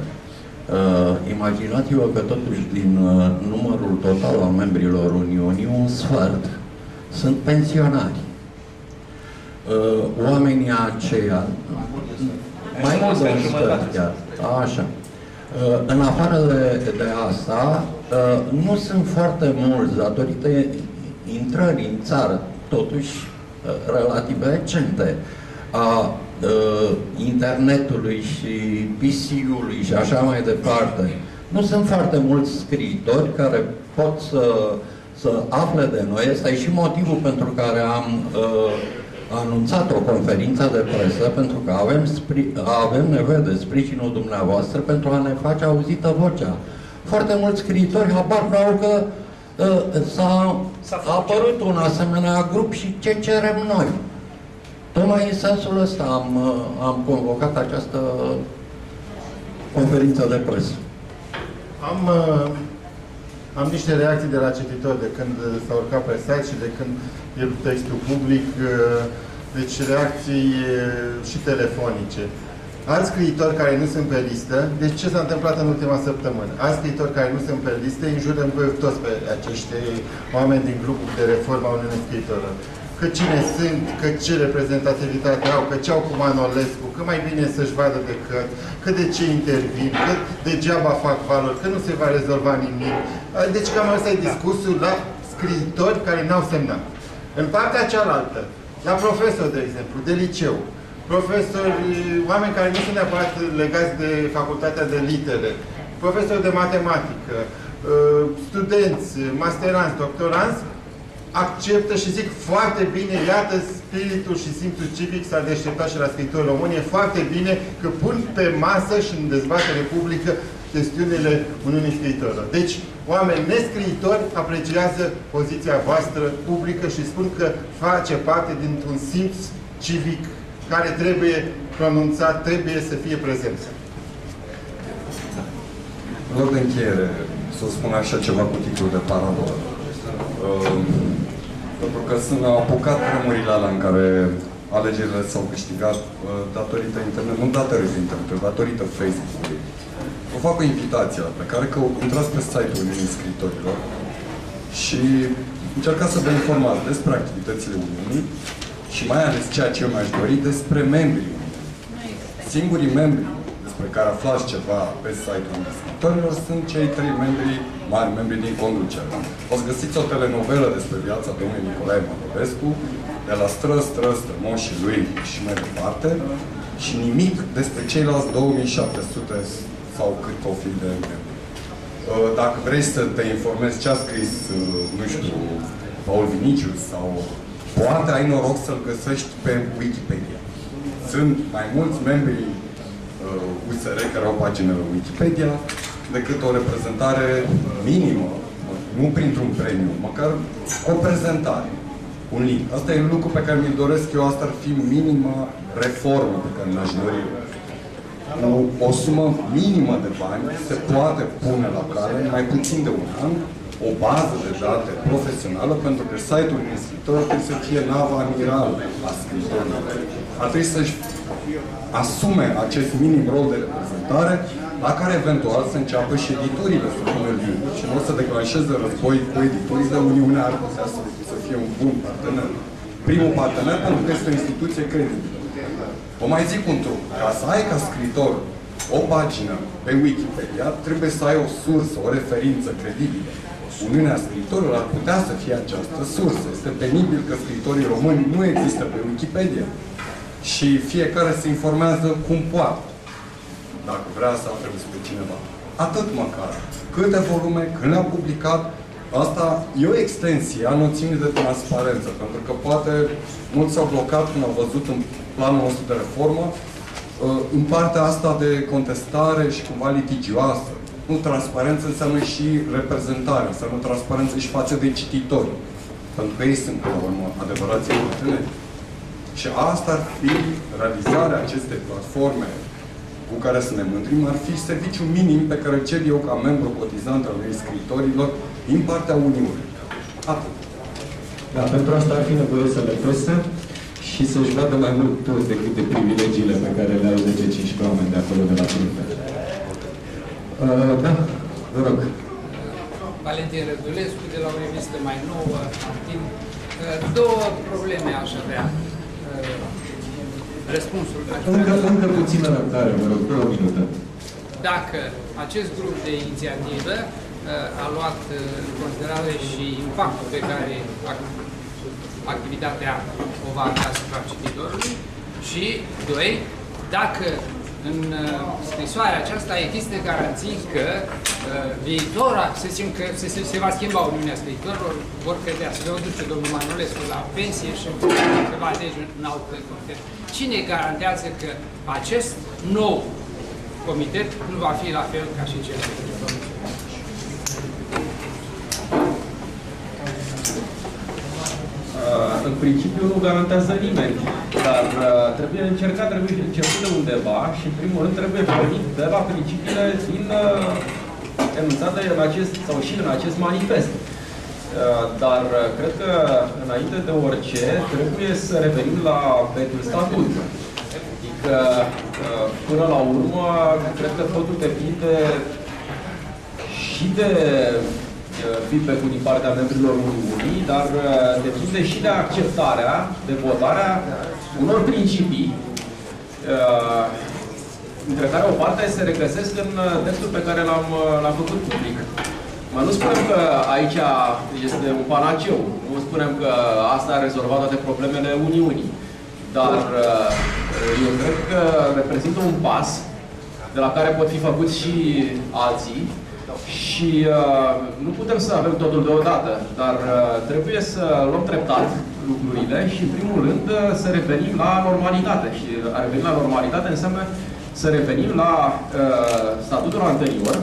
Uh, imaginați-vă că totuși din uh, numărul total al membrilor Uniunii, un sfert sunt pensionari. Uh, oamenii aceia, mai mult de un sfert chiar, așa. Uh, în afară de, de asta, uh, nu sunt foarte mulți datorită intrării în țară, totuși uh, relativ recente, a uh, internetului și PC-ului și așa mai departe. Nu sunt foarte mulți scriitori care pot să, să afle de noi. Asta e și motivul pentru care am uh, anunțat o conferință de presă, pentru că avem, avem nevoie de sprijinul dumneavoastră pentru a ne face auzită vocea. Foarte mulți scriitori habar n-au că uh, s-a apărut un asemenea grup și ce cerem noi. Tocmai în sensul ăsta am, am convocat această conferință de presă. Am, am niște reacții de la cititori de când s-a urcat pe site și de când e textul public, deci reacții și telefonice. Alți scriitori care nu sunt pe listă, deci ce s-a întâmplat în ultima săptămână? Alți scriitori care nu sunt pe listă, înjurăm pe toți pe acești oameni din grupul de reformă a Uniunii Scriitorilor că cine sunt, că ce reprezentativitate au, că ce au cu Manolescu, că mai bine să-și vadă decât, că de ce intervin, că degeaba fac valori, că nu se va rezolva nimic. Deci cam asta e discursul la scriitori care n-au semnat. În partea cealaltă, la profesori, de exemplu, de liceu, profesori, oameni care nu sunt neapărat legați de facultatea de litere, profesori de matematică, uh, studenți, masteranți, doctoranți, acceptă și zic foarte bine, iată spiritul și simțul civic s-a deșteptat și la scriitori români, e foarte bine că pun pe masă și în dezbatere publică chestiunile Uniunii Scriitorilor. Deci, oameni nescriitori apreciază poziția voastră publică și spun că face parte dintr-un simț civic care trebuie pronunțat, trebuie să fie prezent. În loc de încheiere, să spun așa ceva cu titlul de parabolă. Uh, pentru că sunt apucat vremurile alea în care alegerile s-au câștigat uh, datorită internet, nu datorită internet, datorită Facebook-ului. Vă fac o invitație pe care că intrați pe site-ul Uniunii Scriitorilor și încercați să vă informați despre activitățile Uniunii și mai ales ceea ce eu mi-aș dori despre membrii Uniunii. Singurii membri despre care aflați ceva pe site-ul Uniunii Scriitorilor sunt cei trei membri mari membri din conducere. O să găsiți o telenovelă despre viața domnului Nicolae Mădovescu, de la stră, stră, strămoșii lui și mai departe, și nimic despre ceilalți 2700 sau cât o fi de membri. Uh, dacă vrei să te informezi ce a scris, uh, nu știu, Paul Vinicius sau poate ai noroc să-l găsești pe Wikipedia. Sunt mai mulți membri uh, USR care au pagină Wikipedia, decât o reprezentare minimă, nu printr-un premiu, măcar o prezentare, un link. Asta e un lucru pe care mi-l doresc eu, asta ar fi minima reformă pe care mi-aș dori o, o sumă minimă de bani se poate pune la cale, mai puțin de un an, o bază de date profesională, pentru că site-ul unui scriitor trebuie să fie nava amiral a scriitorului. Ar trebui să-și asume acest minim rol de reprezentare la care eventual să înceapă și editurile să pună limbi și nu o să declanșeze război cu editurile, Uniunea ar putea să, să fie un bun partener. Primul partener pentru că este o instituție credibilă. Vă mai zic un truc. Ca să ai ca scritor o pagină pe Wikipedia, trebuie să ai o sursă, o referință credibilă. Uniunea Scriitorilor ar putea să fie această sursă. Este penibil că scritorii români nu există pe Wikipedia. Și fiecare se informează cum poate dacă vrea să afle despre cineva. Atât măcar. Câte volume, când le-a publicat, asta e o extensie a noțiunii de transparență, pentru că poate mulți s-au blocat când au văzut în planul nostru de reformă, uh, în partea asta de contestare și cumva litigioasă Nu, transparență înseamnă și reprezentare, înseamnă transparență și față de cititori. Pentru că ei sunt, până la urmă, adevărații parteneri. Și asta ar fi realizarea acestei platforme cu care să ne mândrim, ar fi serviciu minim pe care îl cer eu ca membru cotizant al scriitorilor din partea Uniunii. Atât. Da, pentru asta ar fi nevoie să le pese și să-și vadă mai mult toți decât de privilegiile pe care le au 10-15 oameni de acolo de la Trumpe. Uh, da, vă rog. Valentin Rădulescu, de la o revistă mai nouă, timp. Uh, două probleme aș avea. Uh, Răspunsul. Încă, încă puțină răbdare, vă rog, vreo o minută. Dacă acest grup de inițiativă uh, a luat în considerare și impactul pe care activitatea o va avea asupra cititorului și, doi, dacă în uh, scrisoarea aceasta există garanții că uh, viitora, să zicem că se, se, se va schimba Uniunea Scriitorilor, vor credea, să o duce domnul Manolescu la pensie și se va alege în alt comitet. Cine garantează că acest nou comitet nu va fi la fel ca și cel Uh, în principiu nu garantează nimeni, dar uh, trebuie încercat, trebuie început de undeva și în primul rând trebuie pornit de la principiile din uh, enunțate în acest, sau și în acest manifest. Dar cred că, înainte de orice, trebuie să revenim la vechiul statut. Adică, până la urmă, cred că totul depinde și de feedback-ul din partea membrilor Uniunii, dar uh, depinde și de acceptarea, de votarea unor principii, uh, între care o parte se regăsesc în uh, textul pe care l-am făcut public. Mă nu spunem că aici este un panaceu, nu spunem că asta a rezolvat toate problemele Uniunii, dar eu cred că reprezintă un pas de la care pot fi făcuți și alții, și uh, nu putem să avem totul deodată, dar uh, trebuie să luăm treptat lucrurile și, în primul rând, uh, să revenim la normalitate. Și a reveni la normalitate înseamnă să revenim la uh, statutul anterior,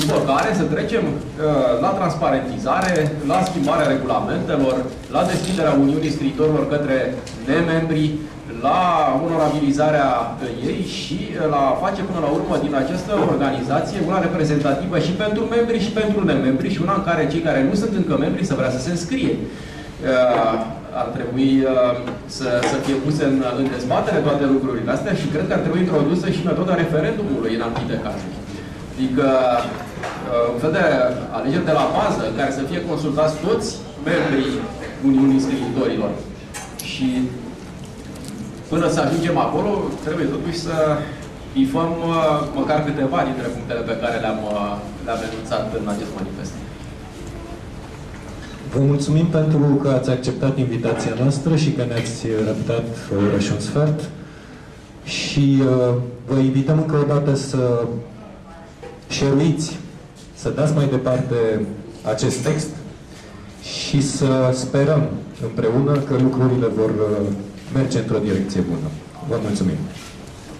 după care să trecem uh, la transparentizare, la schimbarea regulamentelor, la deschiderea Uniunii Scriitorilor către nemembrii, la onorabilizarea ei și la face până la urmă din această organizație una reprezentativă și pentru membri și pentru nemembri și una în care cei care nu sunt încă membri să vrea să se înscrie. Uh, ar trebui uh, să, să fie puse în, în dezbatere toate lucrurile astea și cred că ar trebui introdusă și metoda referendumului în anumite cazuri. Adică uh, un fel de alegeri de la bază în care să fie consultați toți membrii Uniunii Scriitorilor. Și până să ajungem acolo, trebuie totuși să bifăm uh, măcar câteva dintre punctele pe care le-am uh, le, enunțat în acest manifest. Vă mulțumim pentru că ați acceptat invitația noastră și că ne-ați răbdat o oră și un sfert. Și uh, vă invităm încă o dată să șeruiți, să dați mai departe acest text și să sperăm împreună că lucrurile vor uh, merge într-o direcție bună. Vă mulțumim!